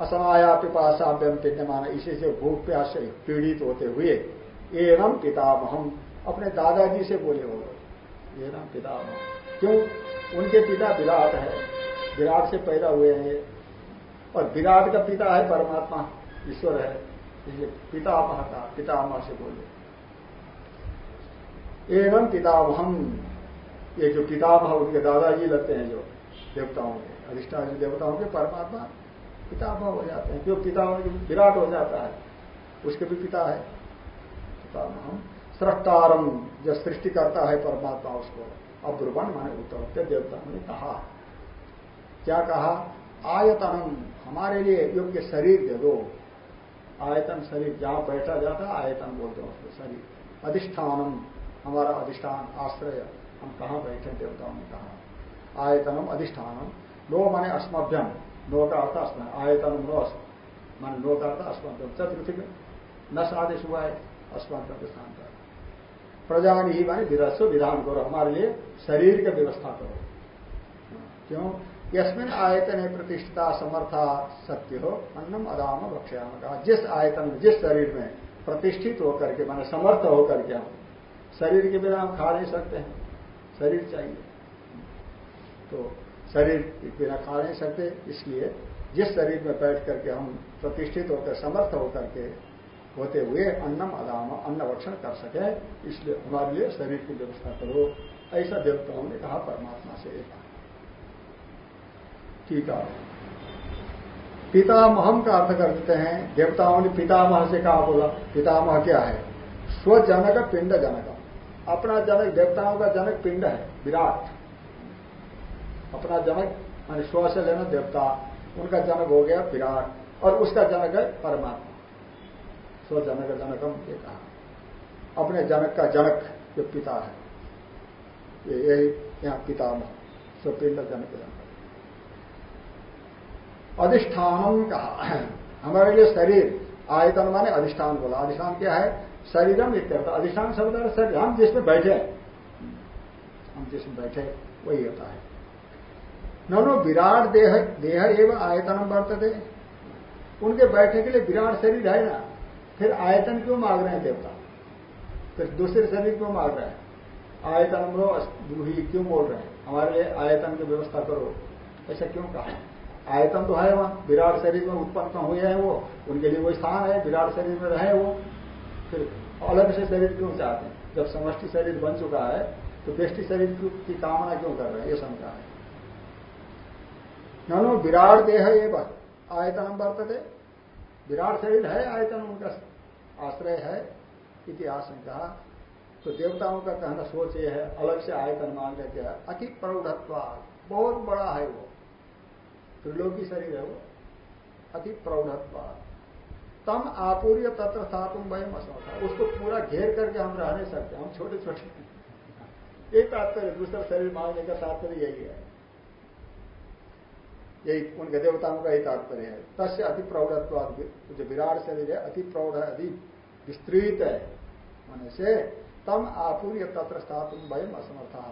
असमाया पिपाशाभ्यम पिंडमान इसी से भूख प्यास से पीड़ित होते हुए। एवं पितामहम अपने दादाजी से बोले हो। एवं पितामह। क्यों? उनके पिता विराट है। विराट से पैदा हुए हैं ये। और विराट का पिता है परमात्मा, ईश्वर है। इसलिए पितामह का पितामह से बोले। एवं पितामहम ये जो पितामह उनके दादाजी लगते हैं जो देवताओं के, अधिष्ठान देवताओं के परमात्मा पितामह हो जाते हैं। जो पिता विराट हो जाता है। उसके भी पिता है। पितामह सृष्टारम जो सृष्टि करता है परमात्मा, उसको अब्रुवन माने उत्तर देवताओं ने कहा। क्या कहा? आयतनम, हमारे लिए योग्य शरीर दे दो। आयतन शरीर, जहाँ बैठा जाता, आयतन बोलते हैं उसको, शरीर। अधिष्ठानम, हमारा अधिष्ठान, आश्रय। हम कहा बैठे देवताओं ने कहा। आयतनम, अधिष्ठानम। नो माने अस्मभ्यम। नो का अर्थ अस्म आयतनम, नो मान नो का अर्थ अस्मभ्यम। चतुर्थी न आदेश हुआ है, अस्मभ्यम के स्थान पर। प्रजा ही माने विधान करो। हमारे लिए शरीर की व्यवस्था करो। क्यों? यस्मिन आयतन है प्रतिष्ठिता समर्था सत्य हो अन्नम अदाम भक्ष्याम। का जिस आयतन में, जिस शरीर में प्रतिष्ठित होकर के, माने समर्थ होकर के हम, शरीर के बिना हम खा नहीं सकते हैं। शरीर चाहिए। तो शरीर के बिना खा नहीं सकते, इसलिए जिस शरीर में बैठ करके हम प्रतिष्ठित होकर, समर्थ होकर के होते हुए अन्नम अदाम, अन्न भक्षण कर सके, इसलिए हमारे लिए शरीर की व्यवस्था करो। ऐसा देवताओं ने कहा, परमात्मा से। एक है पितामहम का अर्थ कर देते हैं, देवताओं ने पितामह से कहा, बोला, पितामह क्या है? स्वजनक पिंड जनक। अपना जनक, देवताओं का जनक पिंड है, विराट। अपना जनक, मान स्व से लेना देवता, उनका जनक हो गया विराट, और उसका जनक है परमात्मा। स्वजनक जनकम ये कहा। अपने जनक का जनक जो पिता है यही यहाँ पितामह स्वपिंड जनक जनक। अधिष्ठानम कहा। हमारे लिए शरीर, आयतन माने अधिष्ठान बोला। अधिष्ठान क्या है? शरीरम इत्यर्थ। अधिष्ठान शब्द शरीर। हम जिसमें बैठे हम जिसमें बैठे वही होता है। नो विराट देह देह एवं आयतनम बरतते उनके बैठने के लिए विराट शरीर है ना? फिर आयतन क्यों मांग रहे हैं देवता? फिर दूसरे शरीर क्यों मांग रहे हैं? आयतन क्यों बोल रहे हैं? हमारे लिए आयतन की व्यवस्था करो। ऐसा क्यों कहा? आयतन तो है वहाँ। विराट शरीर में उत्पन्न हुए हैं वो। उनके लिए वो स्थान है। विराट शरीर में रहे वो। फिर अलग से शरीर क्यों चाहते हैं? जब समष्टि शरीर बन चुका है तो बेष्टि शरीर की कामना क्यों कर रहे हैं? ये शंका है। नो विराट देह एवं आयतन बरतते विराट शरीर है, आयतन उनका आश्रय है इतिहास कहा तो देवताओं का कहना सोच ये है, अलग से आयतन मान लेते हैं। अति प्रौढ़त्व बहुत बड़ा है वो। त्रिलोकी शरीर है वो, अति प्रौढ़त्व तम आपूर्य तत्र था तुम वही असमता उसको पूरा घेर करके हम रह नहीं सकते, हम छोटे छोटे एक तात्पर्य, दूसरा शरीर मांगने का तात्पर्य यही है। यही उनके देवताओं का ही तात्पर्य है। तस्य अति प्रौढ़त्व जो विराट शरीर है, अति प्रौढ़, अति विस्तृत है। होने से तम आपूर्य तत्र स्थापन भयम असमर्था।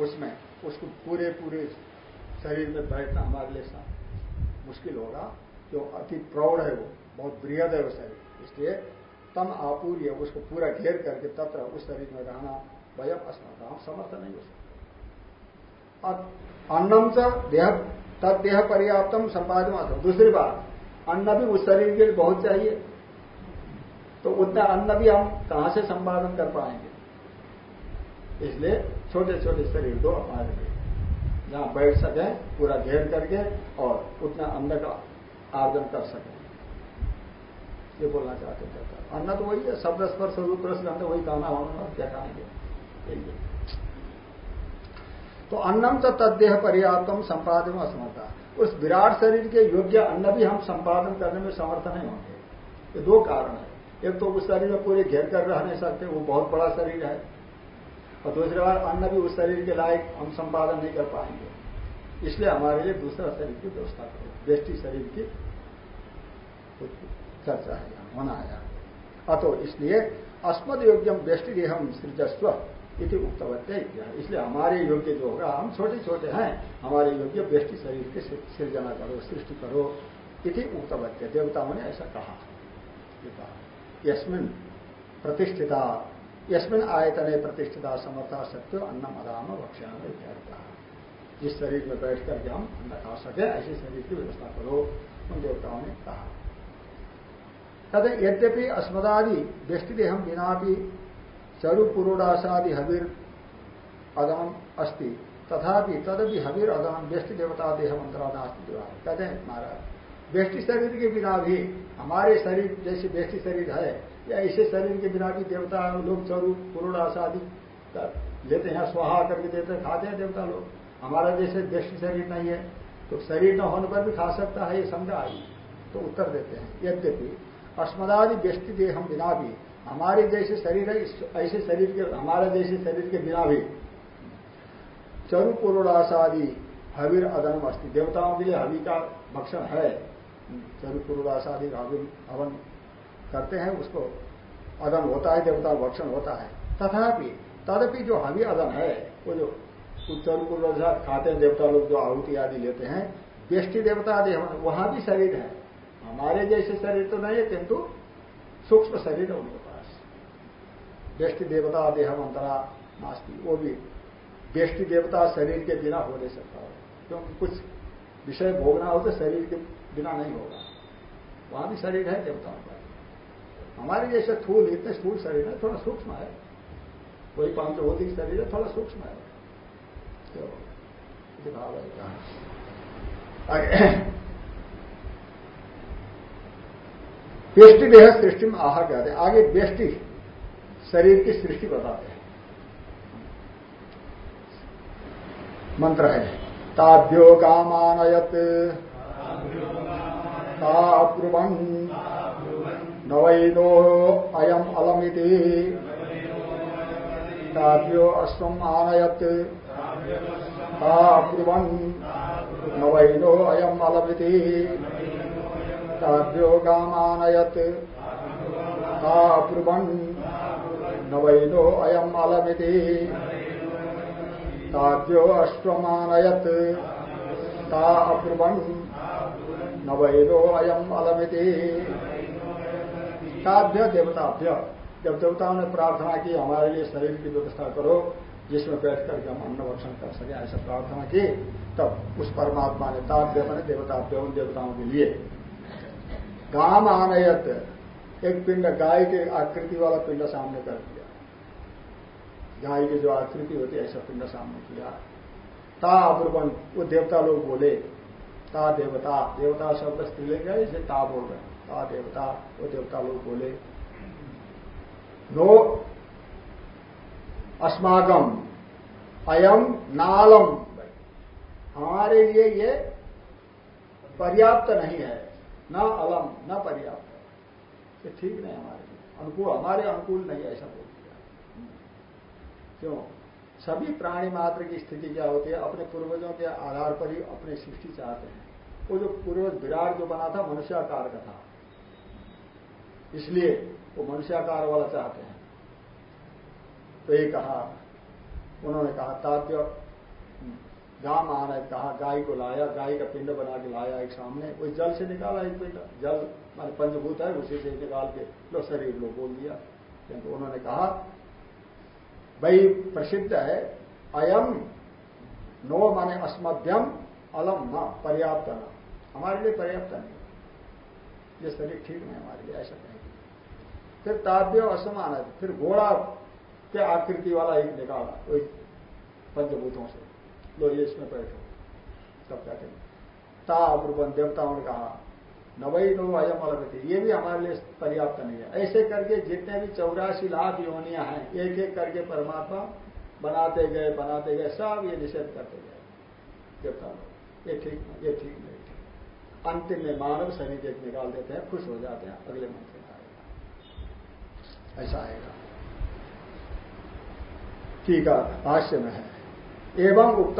उसमें, उसको पूरे पूरे शरीर में बैठना हमारे लिए मुश्किल होगा, जो अति प्रौढ़ है वो, बहुत बृहद है वो शरीर। इसलिए तम आपूर्य उसको पूरा घेर करके तत्र उस शरीर में रहना भयम असमर्था हम समर्थ नहीं हो सकते। अन्नम से देह तद देह पर्याप्तम संपादन दूसरी बात, अन्न भी उस शरीर के लिए बहुत चाहिए। तो उतना अन्न भी हम कहाँ से संपादन कर पाएँगे? इसलिए छोटे छोटे शरीर दो हमारे जहाँ बैठ सके, पूरा घेर करके और उतना अन्न का आर्जन कर सके। ये बोलना चाहते थे। अन्न तो वही है, शब्द स्पर्श रूप रस वही कहना होना क्या कहेंगे तो अन्नम तो तद्देह पर्याप्तम संपादन असमर्था उस विराट शरीर के योग्य अन्न भी हम संपादन करने में समर्थ नहीं होंगे। ये दो कारण है। एक तो उस शरीर में पूरे घेर कर रह नहीं सकते, वो बहुत बड़ा शरीर है। और दूसरी बार अन्न भी उस शरीर के लायक हम संपादन नहीं कर पाएँगे। इसलिए हमारे लिए दूसरा शरीर की व्यवस्था करो। बेष्टि शरीर की चर्चा है होना है अतो इसलिए अस्मद योग्यम बेष्टि देहम सृजस्व इति उक्तवत्य इसलिए हमारे योग्य जो होगा, हम छोटे छोटे हैं, हमारे योग्य बेष्टि शरीर की सृजना करो, सृष्टि करो इति उक्तवत्य। देवताओं ने ऐसा कहा। यस्मिन प्रतिष्ठिता यस्मिन आयतने प्रतिष्ठिता समर्था सत्य अन्नम अदाम कहा जिस शरीर में बैठ करके हम अन्न खा सके, ऐसे शरीर की व्यवस्था करो, उन देवताओं ने कहा। तद यद्यपि अस्मदादि व्यक्ति हम बिना भी चरु पुरोडासादि हबीर अदम अस्ति, तथापि तदपि हबीर अदम व्यक्ति देवता देह मंत्रादास्ति कहते हैं महाराज व्यक्ति शरीर के बिना भी हमारे शरीर जैसे व्यक्ति शरीर है या ऐसे शरीर के बिना भी देवता लोग चरु पुरुष आदि लेते हैं, स्वाहा करके देते हैं, खाते हैं देवता लोग। हमारा जैसे व्यक्ति शरीर नहीं है तो शरीर न होने पर भी खा सकता है, ये समझा आई तो उत्तर देते हैं, यद्यपि अस्मदादि व्यक्ति देह हम बिना भी, हमारे जैसे शरीर है ऐसे शरीर के, हमारे जैसे शरीर के बिना भी। चरु पुरुषादि हवीर अदनम अस्थि देवताओं के लिए हवि का भक्षण है। चरु पूर्वासादि हवन करते हैं, उसको अदन होता है, देवता भक्षण होता है। तथापि, तदपि जो हवि अदन है, वो जो चरु पूर्वासाद खाते हैं, देवता लोग जो आहुति आदि लेते हैं व्यष्टि देवता आदि वहाँ भी शरीर है। हमारे जैसे शरीर तो नहीं है, किंतु सूक्ष्म शरीर है उनके पास। व्यष्टि देवता देह अंतरा नास्ती, वो भी व्यष्टि देवता शरीर के बिना हो नहीं सकता। क्योंकि कुछ विषय भोगना हो तो शरीर के बिना नहीं होगा। वहाँ भी शरीर है देवताओं का हमारे जैसे थूल इतने स्थूल शरीर है थोड़ा सूक्ष्म है। वही पंचभौतिक शरीर है थोड़ा सूक्ष्म है। तो भाव है। कहा व्यष्टि देह सृष्टि में आहार कहते हैं। आगे व्यष्टि शरीर की सृष्टि बताते हैं। मंत्र है ताभ्यो कामानयत। अब्रुवन् न वैनो अयम् अलमिति। ताभ्यो अश्वम् आनयत्। अब्रुवन् न वैनो अयम् अलमिति। ताभ्यो गामानयत्। अब्रुवन् न वैनो अयम् अलमिति। ताभ्यो अश्वमानयत् ता अब्रुवन् न वैदो अयम अलमिति। ताभ्य देवताभ्य। जब देवताओं ने प्रार्थना की, हमारे लिए शरीर की व्यवस्था करो, जिसमें बैठ करके हम अन्न भक्षण कर सके, ऐसा प्रार्थना की, तब उस परमात्मा ने ताभ्य मैंने देवताभ्य, उन देवताओं के लिए। गाम आनयत, एक पिंड गाय के आकृति वाला पिंड सामने कर दिया। गाय की जो आकृति होती है, ऐसा पिंड सामने किया। ता अब्रुवन वो देवता लोग बोले, ता देवता। देवता शब्द स्त्रीलिंग है इसे ता बोल रहे हैं। ता देवता वो देवता लोग बोले, नो अस्माकम अयम नालम। हमारे लिए ये पर्याप्त नहीं है, न अलम, न पर्याप्त ये ठीक नहीं हमारे लिए। अनुकूल, हमारे अनुकूल नहीं ऐसा बोल दिया। क्यों? सभी प्राणी मात्र की स्थिति क्या होती है? अपने पूर्वजों के आधार पर ही अपनी सृष्टि चाहते हैं। वो जो पूर्वज विराट जो बना था, मनुष्याकार का था। इसलिए वो मनुष्याकार वाला चाहते हैं। तो ये कहा, उन्होंने कहा, तात्य गाँव आना कहा, गाय को लाया, गाय का पिंड बना के लाया एक सामने, वो जल से निकाला एक पिंड जल, माने पंचभूत है, उसी से निकाल के लो, शरीर लो, बोल दिया। किंतु उन्होंने कहा, भाई, प्रसिद्ध है, अयम नो माने अस्मभ्यम अलम न पर्याप्त न। हमारे लिए पर्याप्त नहीं। ये शरीर ठीक नहीं, हमारे लिए ऐसा नहीं। फिर ताब्य असमान है, फिर घोड़ा के आकृति वाला एक निकाला, वही पंचभूतों से। लो, ये इसमें बैठो। तब जाके ता अपूर्वन देवताओं ने कहा नवई नो अयम अलगति। ये भी हमारे लिए पर्याप्त नहीं है। ऐसे करके जितने भी चौरासी लाख योनियाँ हैं, एक एक करके परमात्मा बनाते गए बनाते गए, सब ये निषेध करते गए। देवता लोग ये ठीक नहीं, ये ठीक नहीं। अंतिम में मानव शरीर एक निकाल देते हैं खुश हो जाते हैं अगले मंत्र में आएगा। ऐसा आएगा। ठीक है भाष्य में है। एवं उक्त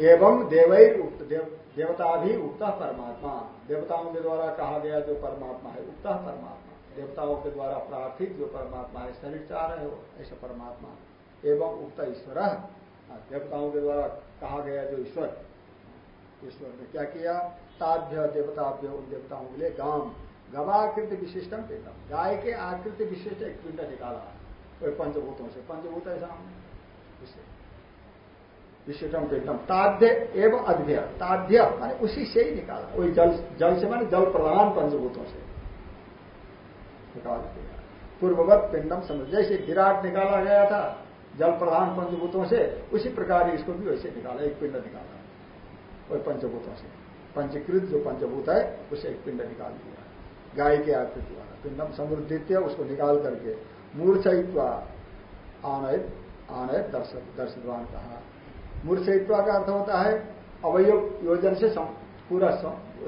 एवं देवई उक्त देव, देवता भी उक्त परमात्मा। देवताओं के द्वारा कहा गया जो परमात्मा है उक्त परमात्मा। देवताओं के द्वारा प्रार्थित जो परमात्मा है शरीर चाह रहे हो ऐसा परमात्मा। एवं उक्त ईश्वर हाँ, देवताओं के द्वारा कहा गया जो ईश्वर ईश्वर ने क्या किया? ताभ्य देवताभ्य उन देवताओं के लिए गाँव गवाकृत विशिष्टम पिंडम गाय के आकृति विशिष्ट एक पिंड निकाला। वही पंचभूतों से। पंचभूत है सामने। विशिष्टम पिंडम ताध्य एवं अध्यय ताध्य माने उसी से ही निकाला। वही जल जल से माने जल प्रधान पंचभूतों से निकाल दिया। पूर्ववत पिंडम समझ। जैसे विराट निकाला गया था, जल प्रधान पंचभूतों से, उसी प्रकार इसको भी वैसे निकाला। एक पिंड निकाला। वही पंचभूतों से। पंचीकृत जो पंचभूत है उसे एक पिंड निकाल दिया गाय के आकृति वाला पिंडम समृद्धित्य उसको निकाल करके मूर्छयित्वा आनयत दर्शक दर्शनवान कहा। मूर्छित्व का अर्थ होता है अवयव योजन से सम, पूरा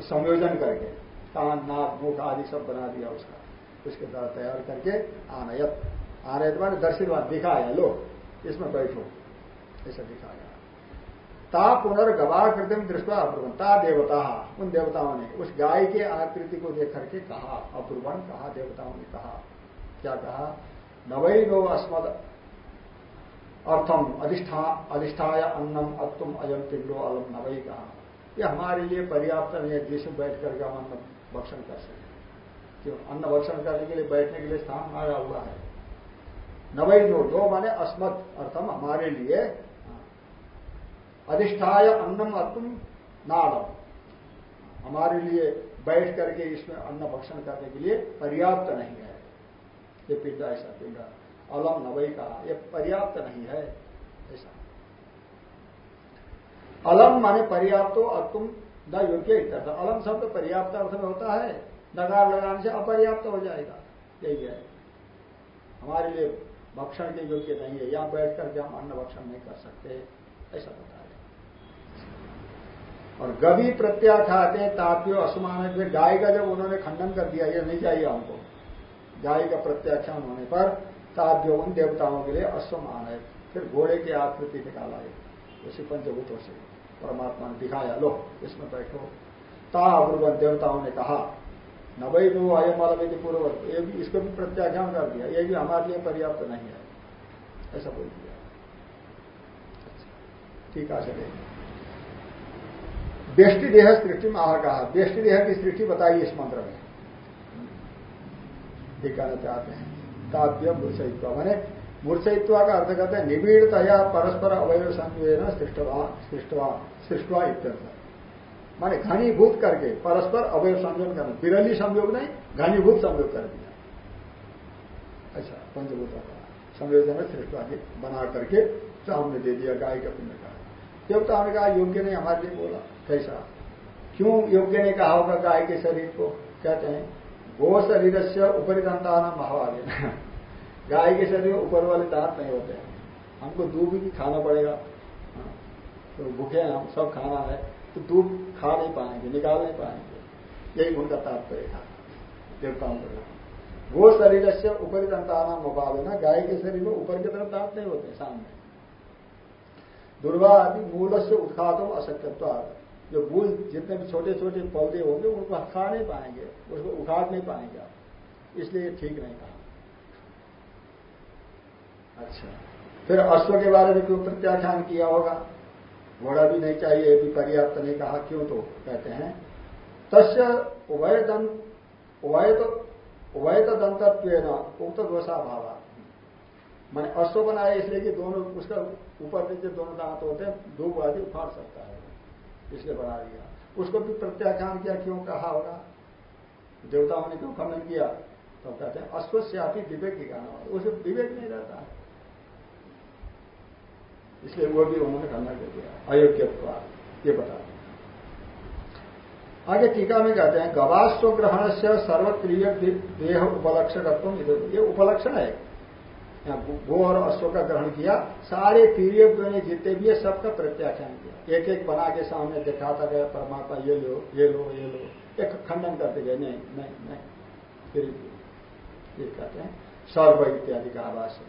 संयोजन करके कान नाक मुख आदि सब बना दिया उसका। उसके द्वारा तैयार करके आनयत। आनयत मान दर्शित दिखाया लो इसमें बैठो ऐसा दिखाया। ता पुनर्गवाह कृतिम दृष्टा अपूर्वन ता देवता। उन देवताओं ने उस गाय के आकृति को देख करके कहा अपूर्वन कहा देवताओं ने कहा। क्या कहा? नवई नो अस्मद अर्थम अधिष्ठा, अधिष्ठाय अन्नम अत्तुम अयम पिंडो अलम नवई कहा। यह हमारे लिए पर्याप्त नहीं है जिसमें बैठ करके हम अन्न भक्षण कर सके। क्यों? अन्न भक्षण करने के लिए, बैठने के लिए स्थान आया हुआ है। नवई नो, दो माने अस्मत अर्थम हमारे लिए अधिष्ठाय अन्नम अत्तुम नालम। हमारे लिए बैठ करके इसमें अन्न भक्षण करने के लिए पर्याप्त नहीं है। ये पिंड, ऐसा पिंड। अलम नवई कहा यह पर्याप्त नहीं है, ऐसा। अलम माने पर्याप्त हो न योग्य अर्थ अलम शब्द पर्याप्त अर्थ में होता है नगार लगाने से अपर्याप्त हो जाएगा। यही है। हमारे लिए भक्षण के योग्य नहीं है। यहाँ बैठ करके हम अन्न भक्षण नहीं कर सकते, ऐसा और गभी प्रत्याखाते ताप्यो, असमान फिर गाय का जब उन्होंने खंडन कर दिया, ये नहीं चाहिए हमको। गाय का प्रत्याख्यान होने पर ताभ्यो उन देवताओं के लिए अश्वमान है। फिर घोड़े की आकृति निकाला है उसी पंचभूतों से। परमात्मा ने दिखाया, लो, इसमें बैठो। ता अपूर्वन देवताओं ने कहा नवई नो अयम अलविधि पूर्वक ये भी, इसको भी प्रत्याख्यान कर दिया। ये भी हमारे लिए पर्याप्त नहीं है। ऐसा बोल दिया। ठीक है। व्यष्टि देह सृष्टि में आह कहा व्यष्टि देह की सृष्टि बताइए इस मंत्र में। ये कहना चाहते हैं। काव्य मूर्छयित्व। मैंने मूर्छयित्व का अर्थ करते हैं निबीड़तया परस्पर अवयव संयोग सृष्टवा सृष्टवा इत्यर्थ। माने घनीभूत करके परस्पर अवयव संयोजन करना। बिरली संयोग नहीं, घनीभूत संयोग कर दिया। अच्छा पंचभूत संयोजन में सृष्टवा बना करके हमने दे दिया, गाय का पिंड का देवता हमने कहा? योग्य नहीं, हमारे लिए बोला। कैसा? क्यों योग्य ने कहा होगा गाय के शरीर को? कहते हैं गो शरीर से ऊपरी दंताना महावादी गाय के शरीर ऊपर वाले दांत नहीं होते हैं। हमको दूध भी खाना पड़ेगा। हाँ, तो भूखे हैं हम सब खाना है। तो दूध खा नहीं पाएँगे निकाल नहीं पाएँगे। यही उनका तात्पर्य था देवताओं का। गो शरीर से ऊपरी दंताना मुकाबले ना गाय के शरीर में ऊपर की तरफ़ दांत नहीं होते सामने। दुर्वा आदि मूल से उत्खातों अशक्यत्व जो मूल जितने भी छोटे छोटे पौधे होंगे, उनको खा नहीं पाएँगे, उसको उखाड़ नहीं पाएँगे आप। इसलिए ठीक नहीं कहा। अच्छा। फिर अश्व के बारे में क्यों प्रत्याख्यान किया होगा? घोड़ा भी नहीं चाहिए, ये भी पर्याप्त नहीं कहा, क्यों तो कहते हैं, तस्य उभय दंतत्व उक्त दोषा भावा मैंने अश्व बनाया इसलिए कि दोनों उसका ऊपर नीचे दोनों दांत होते हैं, धूप आदि उखाड़ सकता है। इसलिए बना दिया। उसको भी प्रत्याख्यान किया, क्यों कहा होगा? देवताओं ने क्यों खंडन किया? तो कहते हैं अश्व से विवेक की कहना उसे विवेक नहीं रहता। है इसलिए वो भी उन्होंने खंडन कर दिया। अयोग्य ये बता आगे टीका में कहते हैं गवास्व ग्रहण से सर्वक्रिय देह उपलक्षकत्व ये उपलक्षण है। गो और अश्व का ग्रहण किया, सारे तीर्यों ने जितने भी है, सबका प्रत्याख्यान किया। एक एक बना के सामने दिखाता गया, परमात्मा ये लो ये लो ये लो। एक खंडन करते गए, नहीं नहीं नहीं। फिर ये कहते हैं, सर्व इत्यादि का आवास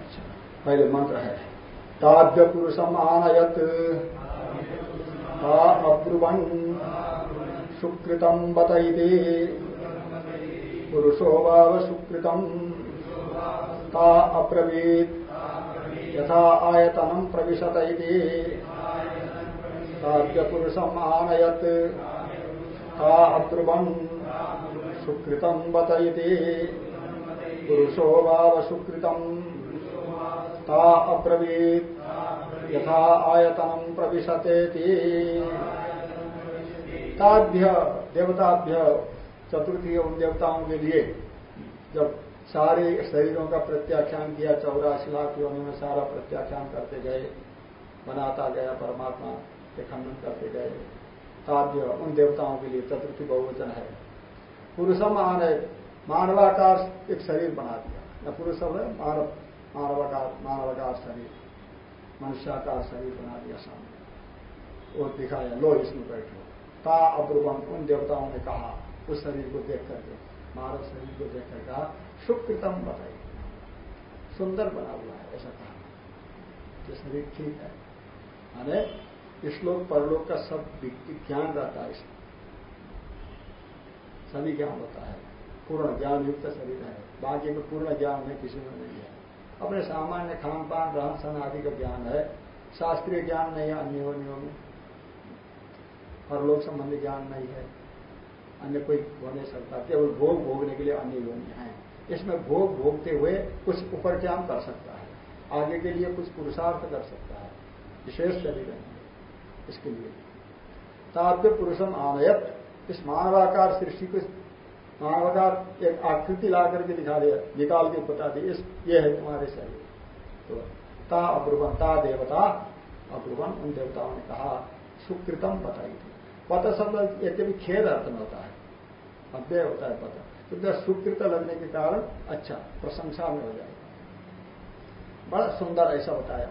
अच्छा पहले मंत्र है ताभ्य पुरुषम आनयत अब्रुवन सुकृतम बतईदे पुरुषो वाव सुकृतम ता अब्रवीत। यथा आयतनम प्रविशत पुरुषम आनयत। ता अब्रुवन् सुकृतम बतयति पुरुषो वाव सुकृतम ता अब्रवीत। यथा आयतनम प्रविशते ताभ्य, देवताभ्य चतुर्थी उन देवताओं के लिए जब सारे शरीरों का प्रत्याख्यान किया, चौरासी लाख योनि में सारा प्रत्याख्यान करते गए बनाता गया, परमात्मा के खंडन करते गए ताद्य उन देवताओं के लिए चतुर्थी बहुवचन है। पुरुषम आने मानवाकार एक शरीर बना दिया। न पुरुष है, मानव, मानवाकार मानवाकार शरीर, मनुष्याकार शरीर बना दिया सामने। और दिखाया, लो इसमें बैठो। ता अब्रुवम, उन देवताओं ने कहा उस शरीर को देख करके, मानव शरीर को देख कर कहा सुकृतम बताइए सुंदर बना हुआ है, ऐसा कहा। ये शरीर ठीक है। माने श्लोक परलोक का सब ज्ञान रहता है इसमें। सभी ज्ञान होता है। पूर्ण ज्ञान युक्त शरीर है। बाकी में पूर्ण ज्ञान में किसी में नहीं है। अपने सामान्य खान पान रहन सहन आदि का ज्ञान है। शास्त्रीय ज्ञान नहीं है अन्य में परलोक संबंधी ज्ञान नहीं है। अन्य कोई हो नहीं सकता केवल भोग भोगने के लिए अन्य योनि है। इसमें भोग भोगते हुए कुछ ऊपर ज्ञान कर सकता है, आगे के लिए कुछ पुरुषार्थ कर सकता है, विशेष शरीर इसके लिए। ताप्य पुरुषम आनयत, इस मानवाकार सृष्टि को मानवाकार एक आकृति ला करके दिखा दिया, निकाल के बता दी इस, ये है तुम्हारे शरीर। तो ता अब्रुवन ता देवता अब्रुवन उन देवताओं ने कहा, सुकृतम बताई थी पत शब्द एक भी खेद अर्थ में होता है। अव्यय होता है पता। तो सुकृत लगने के कारण अच्छा प्रशंसा में हो जाएगा। बड़ा सुंदर ऐसा बताया।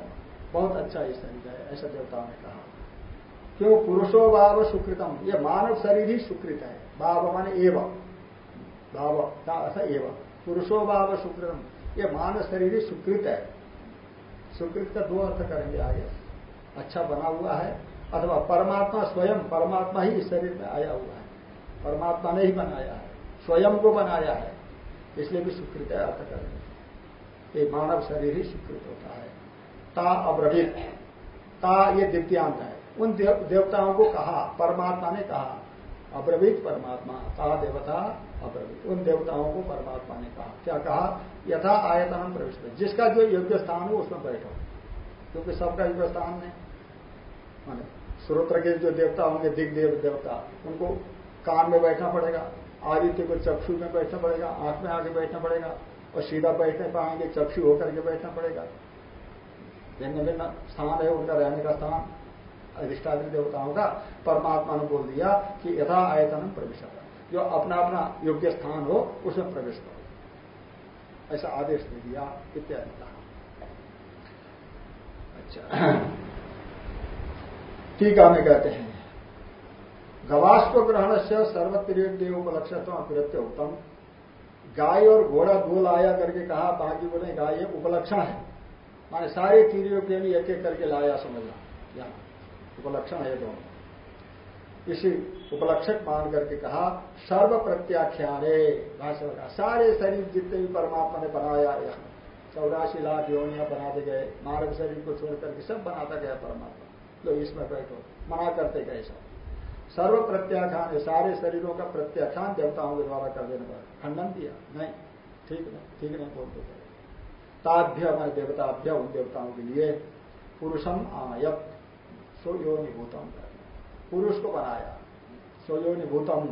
बहुत अच्छा इस शरीर है, ऐसा देवताओं ने कहा। क्यों? पुरुषो भाव सुकृतम। यह मानव शरीर ही सुकृत है। भाव माने एवं। भाव का अर्थ एवं। पुरुषो भाव सुकृतम। यह मानव शरीर ही सुकृत है। सुकृत का दो अर्थ करेंगे आगे। अच्छा बना हुआ है, अथवा परमात्मा स्वयं, परमात्मा ही इस शरीर में आया हुआ है। परमात्मा ने ही बनाया है स्वयं को बनाया है इसलिए भी स्वीकृत है अर्थ करेंगे ये मानव शरीर ही स्वीकृत होता है। ता अब्रवीत ता ये दिव्यांत है। उन देव, देवताओं को कहा परमात्मा ने कहा अब्रवीत परमात्मा ता देवता अब्रवीत। उन देवताओं को परमात्मा ने कहा। क्या कहा? यथा आयतन प्रवेश जिसका जो योग्य स्थान हो उसमें बैठो। क्योंकि सबका योग्य स्थान नहीं माने श्रोत्र के जो देवता होंगे दिग्देव देवता उनको कान में बैठना पड़ेगा, आदित्य को चक्षु में बैठना पड़ेगा, आँख में आगे बैठना पड़ेगा और सीधा बैठने पाएँगे चक्षु होकर के बैठना पड़ेगा। भिन्न भिन्न स्थान है, उनका रहने का स्थान, अधिष्ठात्री देवताओं का परमात्मा ने बोल दिया कि यथा आयतन प्रवेश जो अपना अपना योग्य स्थान हो, उसमें प्रवेश करो। ऐसा आदेश दे दिया, इत्यादि कहा। अच्छा। टीका में कहते हैं। गवास्व ग्रहण से सर्वत्रिय उपलक्षण अपिरत्य उत्तम गाय और घोड़ा दो लाया करके कहा, बाकी बोले, गाय उपलक्षण है। माने सारे तीरियों के लिए एक एक करके लाया समझना। यहाँ उपलक्षण है दोनों। इसी उपलक्षक मान करके कहा सर्व प्रत्याख्याने भाषण का सारे शरीर जितने भी परमात्मा ने बनाया यह चौरासी लाख योनिया बनाते गए, मानव शरीर को छोड़ करके सब बनाता गया परमात्मा। लो, इसमें बैठो, मना करते गए सब। सर्व प्रत्याख्यान सारे शरीरों का प्रत्याख्यान देवताओं के द्वारा कर देने पर खंडन किया नहीं। ठीक नहीं ठीक नहीं बोलते ताभ्य, मैं देवताभ्य उन देवताओं के लिए पुरुषम आमयत सो योनिभूतम पुरुष को बनाया। स्वयोनिभूतम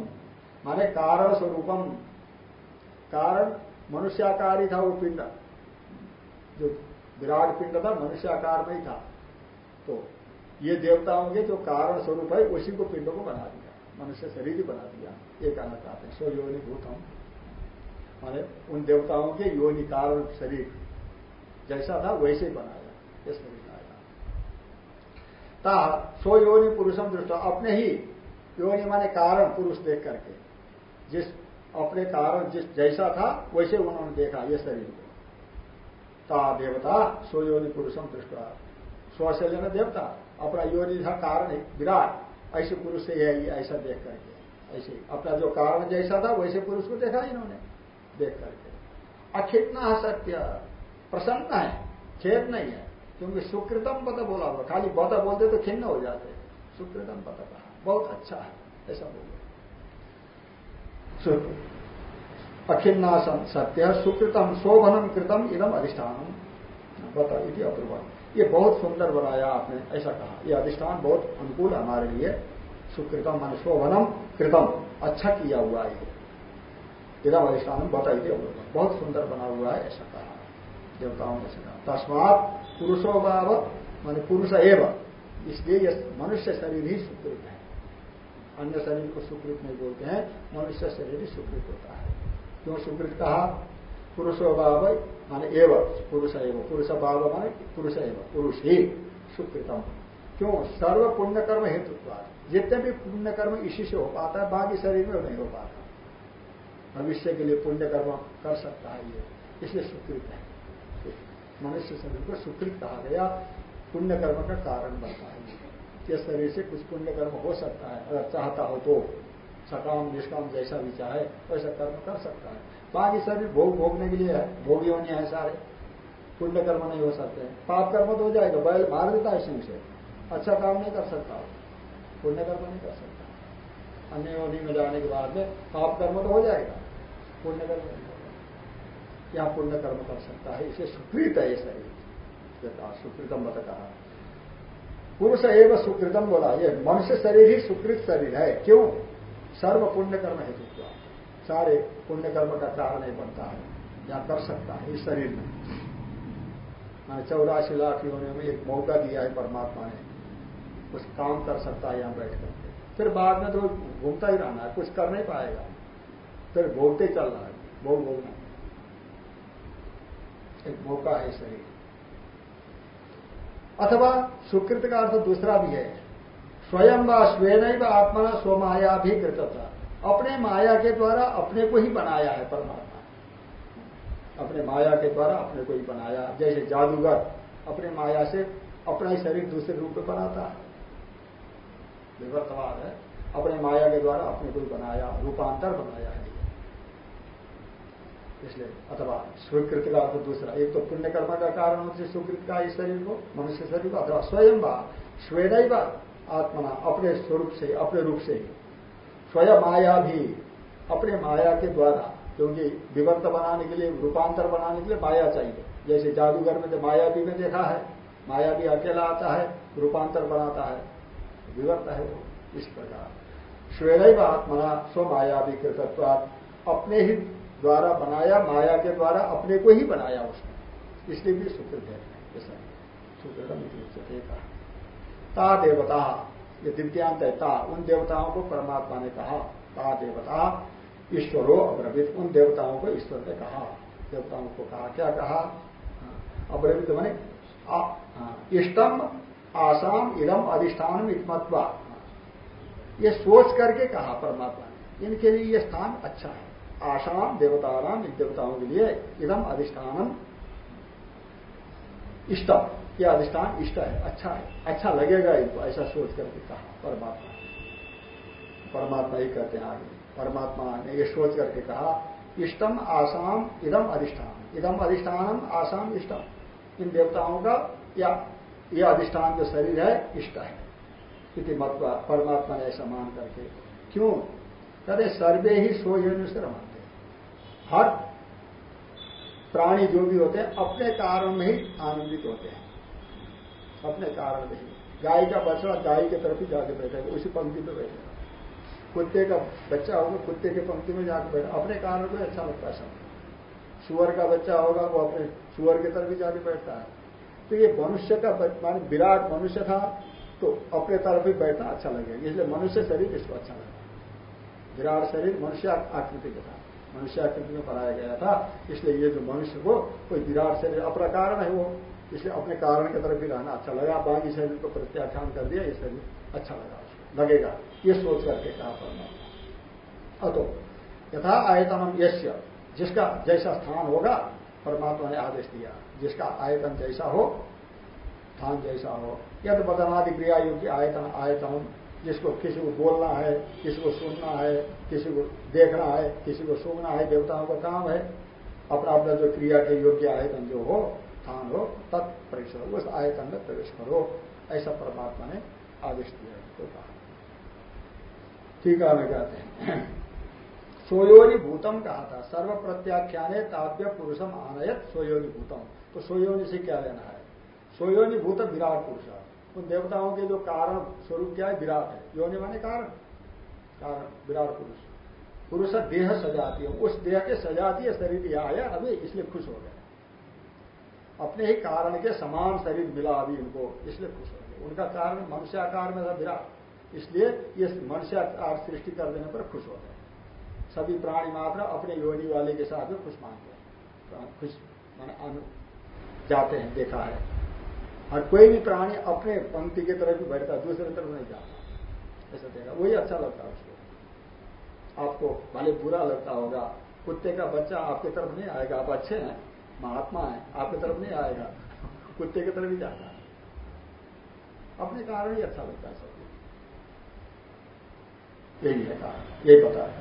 माने कारण स्वरूपम। कारण मनुष्याकार ही था वो पिंड। जो विराट पिंड था, मनुष्याकार में ही था। तो ये देवताओं के जो कारण स्वरूप है, उसी को पिंड को बना दिया, मनुष्य शरीर ही बना दिया, ये कहना चाहते हैं। स्वयोनि भूतम। माने उन देवताओं के योनि कारण शरीर, जैसा था वैसे ही बनाया ये शरीर ता सो योनि पुरुषम दृष्ट, अपने ही योनि माने कारण पुरुष देख करके, जिस अपने कारण जिस जैसा था, वैसे उन्होंने देखा ये शरीर को। ता देवता सो योनि पुरुषम दृष्ट स्व से लेना देवता। अपना योनि था कारण विराट। ऐसे पुरुष से है ऐसा देख करके। ऐसे अपना जो कारण जैसा था, वैसे पुरुष को देखा इन्होंने, देख करके। अखितना सत्य प्रसन्न है खेद नहीं है, क्योंकि सुकृतम पद बोला हुआ, खाली बता बोलते तो खिन्न हो जाते। सुकृतम पद कहा? बहुत अच्छा है, ऐसा बोलो। अखिन्ना सत्य, सुकृतम शोभनम कृतम इदम अधिष्ठानम बता इति अपूर्व ये बहुत सुंदर बनाया आपने, ऐसा कहा। यह अधिष्ठान बहुत अनुकूल हमारे लिए। सुकृतम मान शोभनम कृतम। अच्छा किया हुआ है इदम अधिष्ठान बताइए बहुत सुंदर बना हुआ है, ऐसा कहा। देवताओं ने कहा। तस्मात पुरुषो भाव, मान पुरुष एवं। इसलिए यह मनुष्य शरीर ही सुकृत है। अन्य शरीर को सुकृत नहीं बोलते हैं, मनुष्य शरीर ही सुकृत होता है। क्यों सुकृत कहा? पुरुषो भाव माने एवं, पुरुष एवं पुरुष भाव माने पुरुष एवं, पुरुष ही सुकृतम। क्यों? सर्व पुण्य कर्म हेतु जितने भी पुण्य कर्म इसी से हो पाता है, बाकी शरीर में नहीं हो पाता। भविष्य के लिए पुण्य कर्म कर सकता है ये, इसलिए सुकृत है। मनुष्य शरीर को सुकृत कहा गया पुण्य कर्म का कारण बनता है। ये शरीर से कुछ पुण्य कर्म हो सकता है, अगर चाहता हो तो सकाम, निष्काम जैसा भी चाहे, वैसा कर्म कर सकता है। बाकी शरीर भोग भोगने के लिए है, भोगी होने हैं सारे। पुण्य कर्म नहीं हो सकते। पाप कर्म तो हो जाएगा, बैल मार देता है सिंह से। अच्छा काम नहीं कर सकता पुण्य कर्म नहीं कर सकता। अन्य योनि में जाने के बाद में पाप कर्म तो हो जाएगा। पुण्य कर्म नहीं या पुण्य कर्म कर सकता है? इसे सुकृत है शरीर। सुकृतम मत कहा पुरुष एवं सुकृतम बोला, ये मनुष्य शरीर ही सुकृत शरीर है। क्यों? सर्व पुण्य कर्म हेतु सारे पुण्य कर्म का कारण ही बनता है, या कर सकता है, इस शरीर में। मैंने चौरासी लाख योनियों में एक मौका दिया है परमात्मा ने। कुछ काम कर सकता है यहाँ बैठ करके। फिर बाद में तो घूमता ही रहना है, कुछ कर नहीं पाएगा। फिर भोगते चल रहा है, भोग भोगना एक मौका है शरीर अथवा सुकृत का अर्थ दूसरा भी है। स्वयं व स्वेन आत्मा स्वमाया भी कृतता। अपने माया के द्वारा अपने को ही बनाया है परमात्मा। अपने माया के द्वारा अपने को ही बनाया। जैसे जादूगर अपने माया से अपना ही शरीर दूसरे रूप में बनाता है। विवर्तवाद है। अपने माया के द्वारा अपने को ही बनाया, रूपांतर बनाया है। इसलिए अथवा स्वीकृत का अर्थ दूसरा, एक तो पुण्य कर्म का कारण होती स्वीकृत का इस शरीर को, मनुष्य शरीर को, अथवा स्वयं व स्वेन आत्मना, अपने स्वरूप से, अपने रूप से स्वयं माया भी अपने माया के द्वारा, क्योंकि विवर्त बनाने के लिए, रूपांतर बनाने के लिए माया चाहिए। जैसे जादूगर में तो माया भी में देखा है, माया भी अकेला आता है, रूपांतर बनाता है, विवर्त है वो, इस प्रकार। स्वेन आत्मना स्व माया भी कृतत्व अपने ही द्वारा बनाया, माया के द्वारा अपने को ही बनाया उसने। इसलिए भी सुकृत है। ऐसा सुकृतम कहा। ता देवता ये दिव्यांत है ता उन देवताओं को परमात्मा ने कहा ता देवता, ईश्वरो अब्रवित, उन देवताओं को ईश्वर ने कहा। देवताओं को कहा, क्या कहा? अब्रवित मैंने इष्टम, आसाम, इदम अधिष्ठान इतमत्वा। ये सोच करके कहा परमात्मा ने। इनके लिए ये स्थान अच्छा है। आशाम देवताराम, इन देवताओं के लिए इदम, अधिष्ठानम, इष्टम। ये अधिष्ठान इष्ट है अच्छा है अच्छा लगेगा इनको ऐसा सोच करके कहा, परमात्मा। परमात्मा ही कहते हैं आगे। परमात्मा ने ये सोच करके कहा, इष्टम आसाम इदम अधिष्ठान। इदम अधिष्ठानम आसाम इष्टम। इन देवताओं का या यह अधिष्ठान जो शरीर है, इष्ट है। इति मत परमात्मा ने ऐसा मान करके। क्यों? कहते सर्वे ही सो से रमते हर प्राणी जो भी होते हैं, अपने कारण में ही आनंदित होते हैं। अपने कारण नहीं। गाय का बच्चा गाय की तरफ़ ही जाके बैठेगा, उसी पंक्ति में बैठेगा। कुत्ते का बच्चा होगा, कुत्ते के पंक्ति में जाकर बैठा अपने कारण को अच्छा लगता है सुअर का बच्चा होगा, वो अपने सुअर की तरफ़ ही जाके बैठता है। तो ये मनुष्य का मान विराट मनुष्य था तो अपने तरफ़ ही बैठना अच्छा लगेगा। इसलिए मनुष्य शरीर इसको अच्छा लगा विराट शरीर मनुष्य आकृति का था मनुष्य आकृति में बनाया गया था, इसलिए ये जो मनुष्य को कोई विराट शरीर अपना कारण है वो इसलिए अपने कारण की तरफ़ भी रहना अच्छा लगा। बाकी शरीर को प्रत्याख्यान कर दिया, ये शरीर अच्छा लगा लगेगा। ये सोच करके कहा परमात्मा अतो, यथा आयतनम यश्य जिसका जैसा स्थान होगा, परमात्मा ने आदेश दिया। जिसका आयतन जैसा हो, स्थान जैसा हो। यद बदनादि क्रिया योग्य आयतन आयतन। जिसको किसी को बोलना है, किसी को सुनना है, किसी को देखना है, किसी को सुनना है, देवताओं का काम है अपना अपना जो क्रिया के योग्य आयतन जो हो स्थान हो तत्प्रवेश उस आयतन में प्रवेश करो। ऐसा परमात्मा ने आदेश दिया तो कहा। ठीक है कहते हैं। सोयोनि भूतम कहा था सर्व प्रत्याख्याने ताव्य पुरुषम आनयत सोयोनि भूतम। तो सोयोनि से क्या लेना है? सोयोनि भूत विराट पुरुष उन देवताओं के जो कारण स्वरूप क्या है? विराट है। योनि माने कारण। कारण, विराट पुरुष। पुरुष देह सजाती है। उस देह के सजातीय शरीर आया, अभी इसलिए खुश हो गए अपने ही कारण के समान शरीर मिला अभी इनको इसलिए खुश हो गए। उनका कारण मनुष्य आकार में था विराट। इसलिए ये मनुष्य आकार सृष्टि कर देने पर खुश होते हैं सभी प्राणी मात्र अपने योनि वाले के साथ खुश मानते हैं। खुश माने जाते हैं, देखा है। और कोई भी प्राणी अपने पंक्ति की तरफ़ भी बैठता दूसरे तरफ़ नहीं जाता। ऐसा देखा वही अच्छा लगता है उसको। आपको भले बुरा लगता होगा, कुत्ते का बच्चा आपकी तरफ़ नहीं आएगा, आप अच्छे हैं। महात्मा है, आपकी तरफ़ नहीं आएगा, कुत्ते की तरफ़ ही जाता है। अपने कारण ही अच्छा लगता है सब यही है कहा यही बताया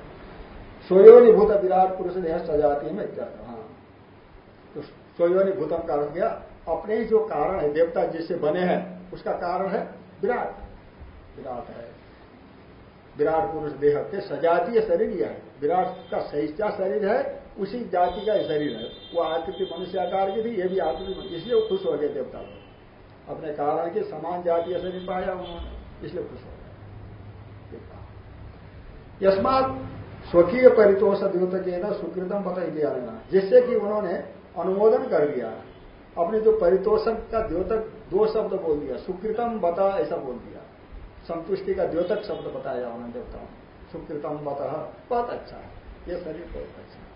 स्वयोनिभूत विराट पुरुष देह सजाती में इत्यर्थ हाँ तो स्वयोनिभूतम का अर्थ गया अपने ही जो कारण है, देवता जिससे बने हैं, उसका कारण है विराट। विराट है। विराट पुरुष देह के सजातीय शरीर यह है। विराट का सहिष्ठा शरीर है उसी जाति का शरीर है। वो आकृति मनुष्य आकार की थी, ये भी आकृति इसलिए वो खुश हो गए देवता लोग अपने कारण के समान जातीय शरीर पाया उन्होंने, इसलिए खुश हो यस्मात स्वकीय परितोष द्योतक न सुकृतम बता दिया जिससे कि उन्होंने अनुमोदन कर दिया। अपने जो परितोषक का द्योतक, दो शब्द बोल दिया। सुकृतम बता ऐसा बोल दिया। संतुष्टि का द्योतक शब्द बताया उन्होंने देवताओं सुकृतम बता बहुत अच्छा है। ये शरीर बहुत अच्छा है।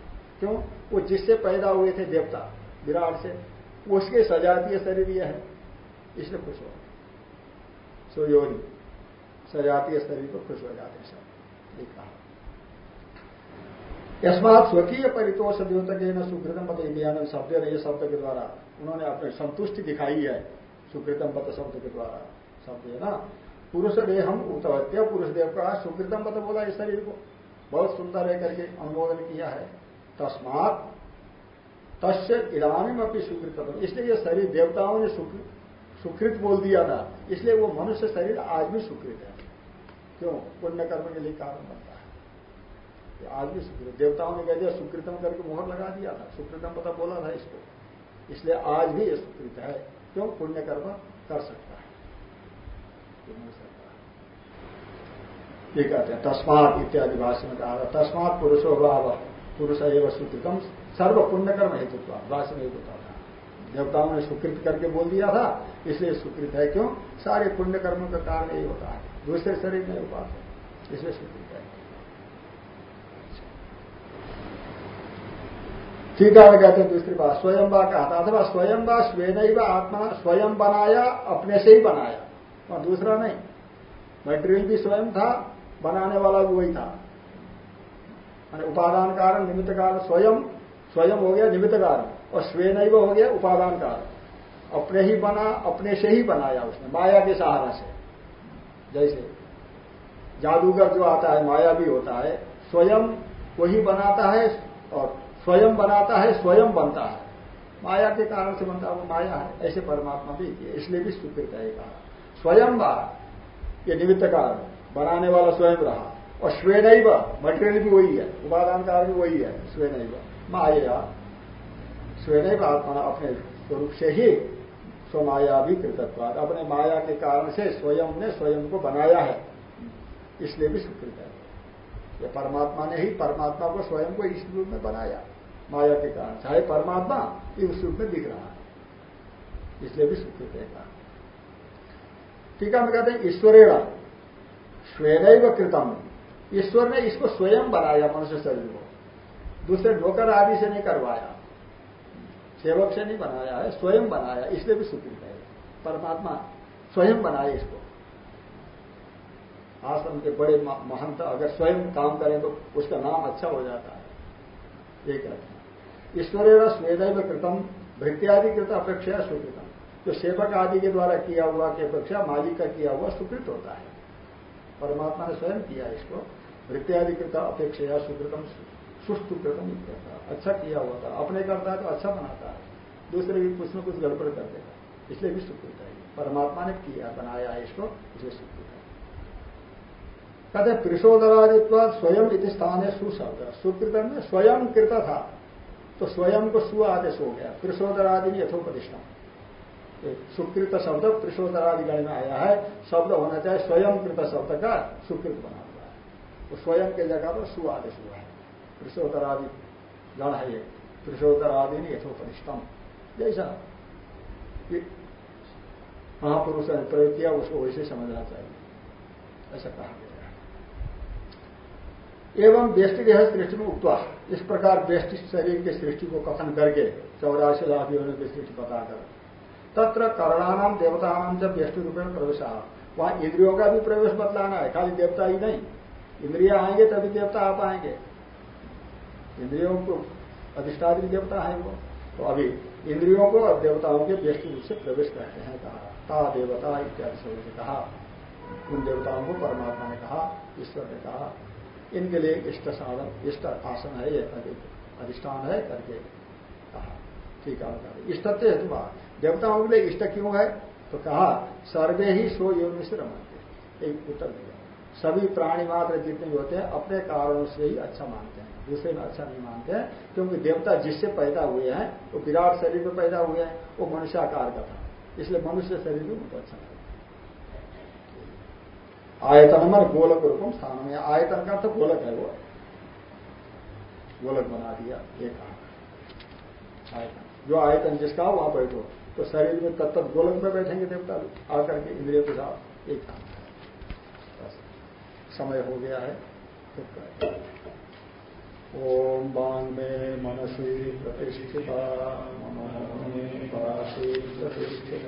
क्यों? वो जिससे पैदा हुए थे देवता, विराट से। उसके सजातीय शरीर यह है। इसलिए खुश हो सो सोयोनी सजातीय शरीर को खुश हो जाते सब। कहा। यस्मात स्वकीय परितोष द्योतक सुकृतम पद इंडियान शब्द ये शब्द के द्वारा। उन्होंने अपने संतुष्टि दिखाई है सुकृतम पद शब्द के द्वारा। शब्द है ना? पुरुष देह हम उतवत्य पुरुष देव का सुकृतम पद बोला इस शरीर को। बहुत सुंदर है करके अनुमोदन किया है। तस्मात तस्य इरानी अपनी सुकृत इसलिए ये शरीर देवताओं ने सुकृत बोल दिया था। इसलिए वो मनुष्य शरीर आज भी सुकृत है। क्यों? पुण्य कर्म के लिए कारण बनता है। आज भी सुकृत देवताओं ने कह दिया, सुकृतम करके मोहर लगा दिया था। सुकृतम पता बोला था इसको। इसलिए आज भी ये सुकृत है। क्यों? पुण्य कर्म कर सकता है। ये कहते हैं, तस्मात इत्यादि भाषण में कहा था, तस्मात पुरुषो भाव। पुरुष एवं सुकृतम सर्व पुण्य कर्म हेतु भाषण हेतु था देवताओं ने सुकृत करके बोल दिया था, इसलिए सुकृत है क्यों? सारे पुण्य कर्मों का कारण यही होता है। दूसरे शरीर में उपास है, इसलिए स्वीकृत है। ठीक है कहते हैं दूसरी बात। स्वयं बा कहा था, अथवा स्वयं बा स्वेन आत्मा स्वयं बनाया, अपने से ही बनाया। और दूसरा नहीं, मटेरियल भी स्वयं था, बनाने वाला भी वही था। उपादान कारण, निमित्त कारण, स्वयं स्वयं हो गया, निमित्त कारण, और स्वेन हो गया, उपादान कारण। अपने ही बना, अपने से ही बनाया उसने, माया के सहारा से। जैसे जादूगर जो आता है, माया भी होता है, स्वयं वही बनाता है, और स्वयं बनाता है, स्वयं बनता है। माया के कारण से बनता है, वो माया है, ऐसे परमात्मा भी इसलिए भी स्वीकृत है कहा स्वयं बा ये निमित्त कारण, बनाने वाला स्वयं रहा। और स्वेन मटेरियल भी वही है उपादान कारण भी वही है स्वेन माया स्वयं आत्मा अपने स्वरूप से ही स्वमाया भी कृतत्वाद अपने माया के कारण से स्वयं ने स्वयं को बनाया है। इसलिए भी स्वीकृत है। ये परमात्मा ने ही परमात्मा को स्वयं को इस रूप में बनाया। माया के कारण चाहे परमात्मा इस रूप में दिख रहा है। इसलिए भी स्वीकृत है कहा। टीका में कहते हैं ईश्वरेण स्वयं कृतम। ईश्वर ने इसको स्वयं बनाया, मनुष्य शरीर को। दूसरे नौकर आदि से नहीं करवाया। सेवक से नहीं बनाया है, स्वयं बनाया, इसलिए भी स्वीकृत है। परमात्मा स्वयं बनाए इसको। आश्रम के बड़े महंत अगर स्वयं काम करें तो उसका नाम अच्छा हो जाता है। ये कहते हैं। ईश्वर स्वेदैव कृतम, भृत्यादि कृत अपेक्षा स्वीकृतम जो सेवक आदि के द्वारा किया हुआ, की अपेक्षा मालिक का किया हुआ स्वीकृत होता है। परमात्मा ने स्वयं किया इसको। भृत्यादि कृत अपेक्षा स्वीकृतम सुस्तुकृतम अच्छा किया हुआ था। अपने करता है तो अच्छा बनाता है। दूसरे भी कुछ न कुछ गड़बड़ कर देगा। इसलिए भी स्वीकृत है। परमात्मा ने किया, बनाया है इसको, इसलिए स्वीकृत है। कहते प्रिशोदरादित्व स्वयं इति स्थान है सुशब्द। सुकृत में स्वयं कृत था। तो स्वयं को सु आदेश हो गया। प्रिशोदरादि में यथोपदिष्टा सुकृत शब्द प्रिशोदरादि गण में आया है। शब्द होना चाहिए स्वयं कृत शब्द का सुकृत बना। तो स्वयं के जगह पर सु आदेश हुआ है। प्रिशोदरादि गण है ये प्रिशोदरादि ने यथोपनिष्ठम। जैसा महापुरुष ने प्रयोग किया, उसको वैसे समझना चाहिए। ऐसा कहा गया एवं व्यष्टि देह सृष्टि में उपवा इस प्रकार व्यष्टि शरीर के सृष्टि को कथन करके चौरासी लाख योनियों की सृष्टि बताकर। तत्र करणानाम देवतानाम जब व्यष्टि रूप में प्रवेश। वहाँ इंद्रियों का भी प्रवेश बतलाना है, खाली देवता ही नहीं। इंद्रिया आएँगे, तभी देवता आ पाएँगे इंद्रियों को अधिष्ठात्री देवता है वो। तो अभी इंद्रियों को और देवताओं के व्यक्ति रूप से प्रवेश करते हैं, कहा, ता देवता इत्यादि शब्द से कहा। उन देवताओं को परमात्मा ने कहा, ईश्वर ने कहा। इनके लिए इष्ट साधन, इष्ट आसन है ये अधिष्ठान है करके कहा। ठीक है इष्टत्व हेतु देवताओं के लिए इष्ट क्यों है? तो कहा, सर्वे ही सो योग से रमनते। एक उत्तर दिया। सभी प्राणी मात्र जितने भी होते हैं, अपने कारणों से ही अच्छा मानते हैं। दूसरे में अच्छा नहीं मानते हैं, क्योंकि देवता जिससे पैदा हुए हैं, वो विराट शरीर में पैदा हुए हैं, वो मनुष्य आकार का था। इसलिए मनुष्य शरीर में उनको अच्छा लगता आयतन मन गोलक रूपम स्थान में आयतन का तो गोलक है वो। गोलक बना दिया एक आयतन। जो आयतन जिसका, वहाँ बैठो। तो शरीर में तत्त गोलक में बैठेंगे देवता आकर के, इंद्रियों के साथ, एक काम समय हो गया है। ओम बांग में मनसी प्रतिष्ठिता, मनो में पाशी प्रतिष्ठित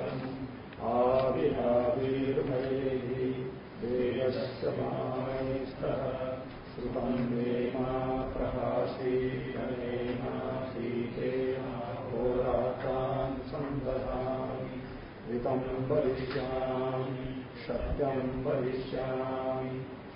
आविर्भयी श्रुतम वेमा प्रकाशी होरात्रान् सन्दधामि ऋतं वदिष्यामि सत्यं वदिष्यामि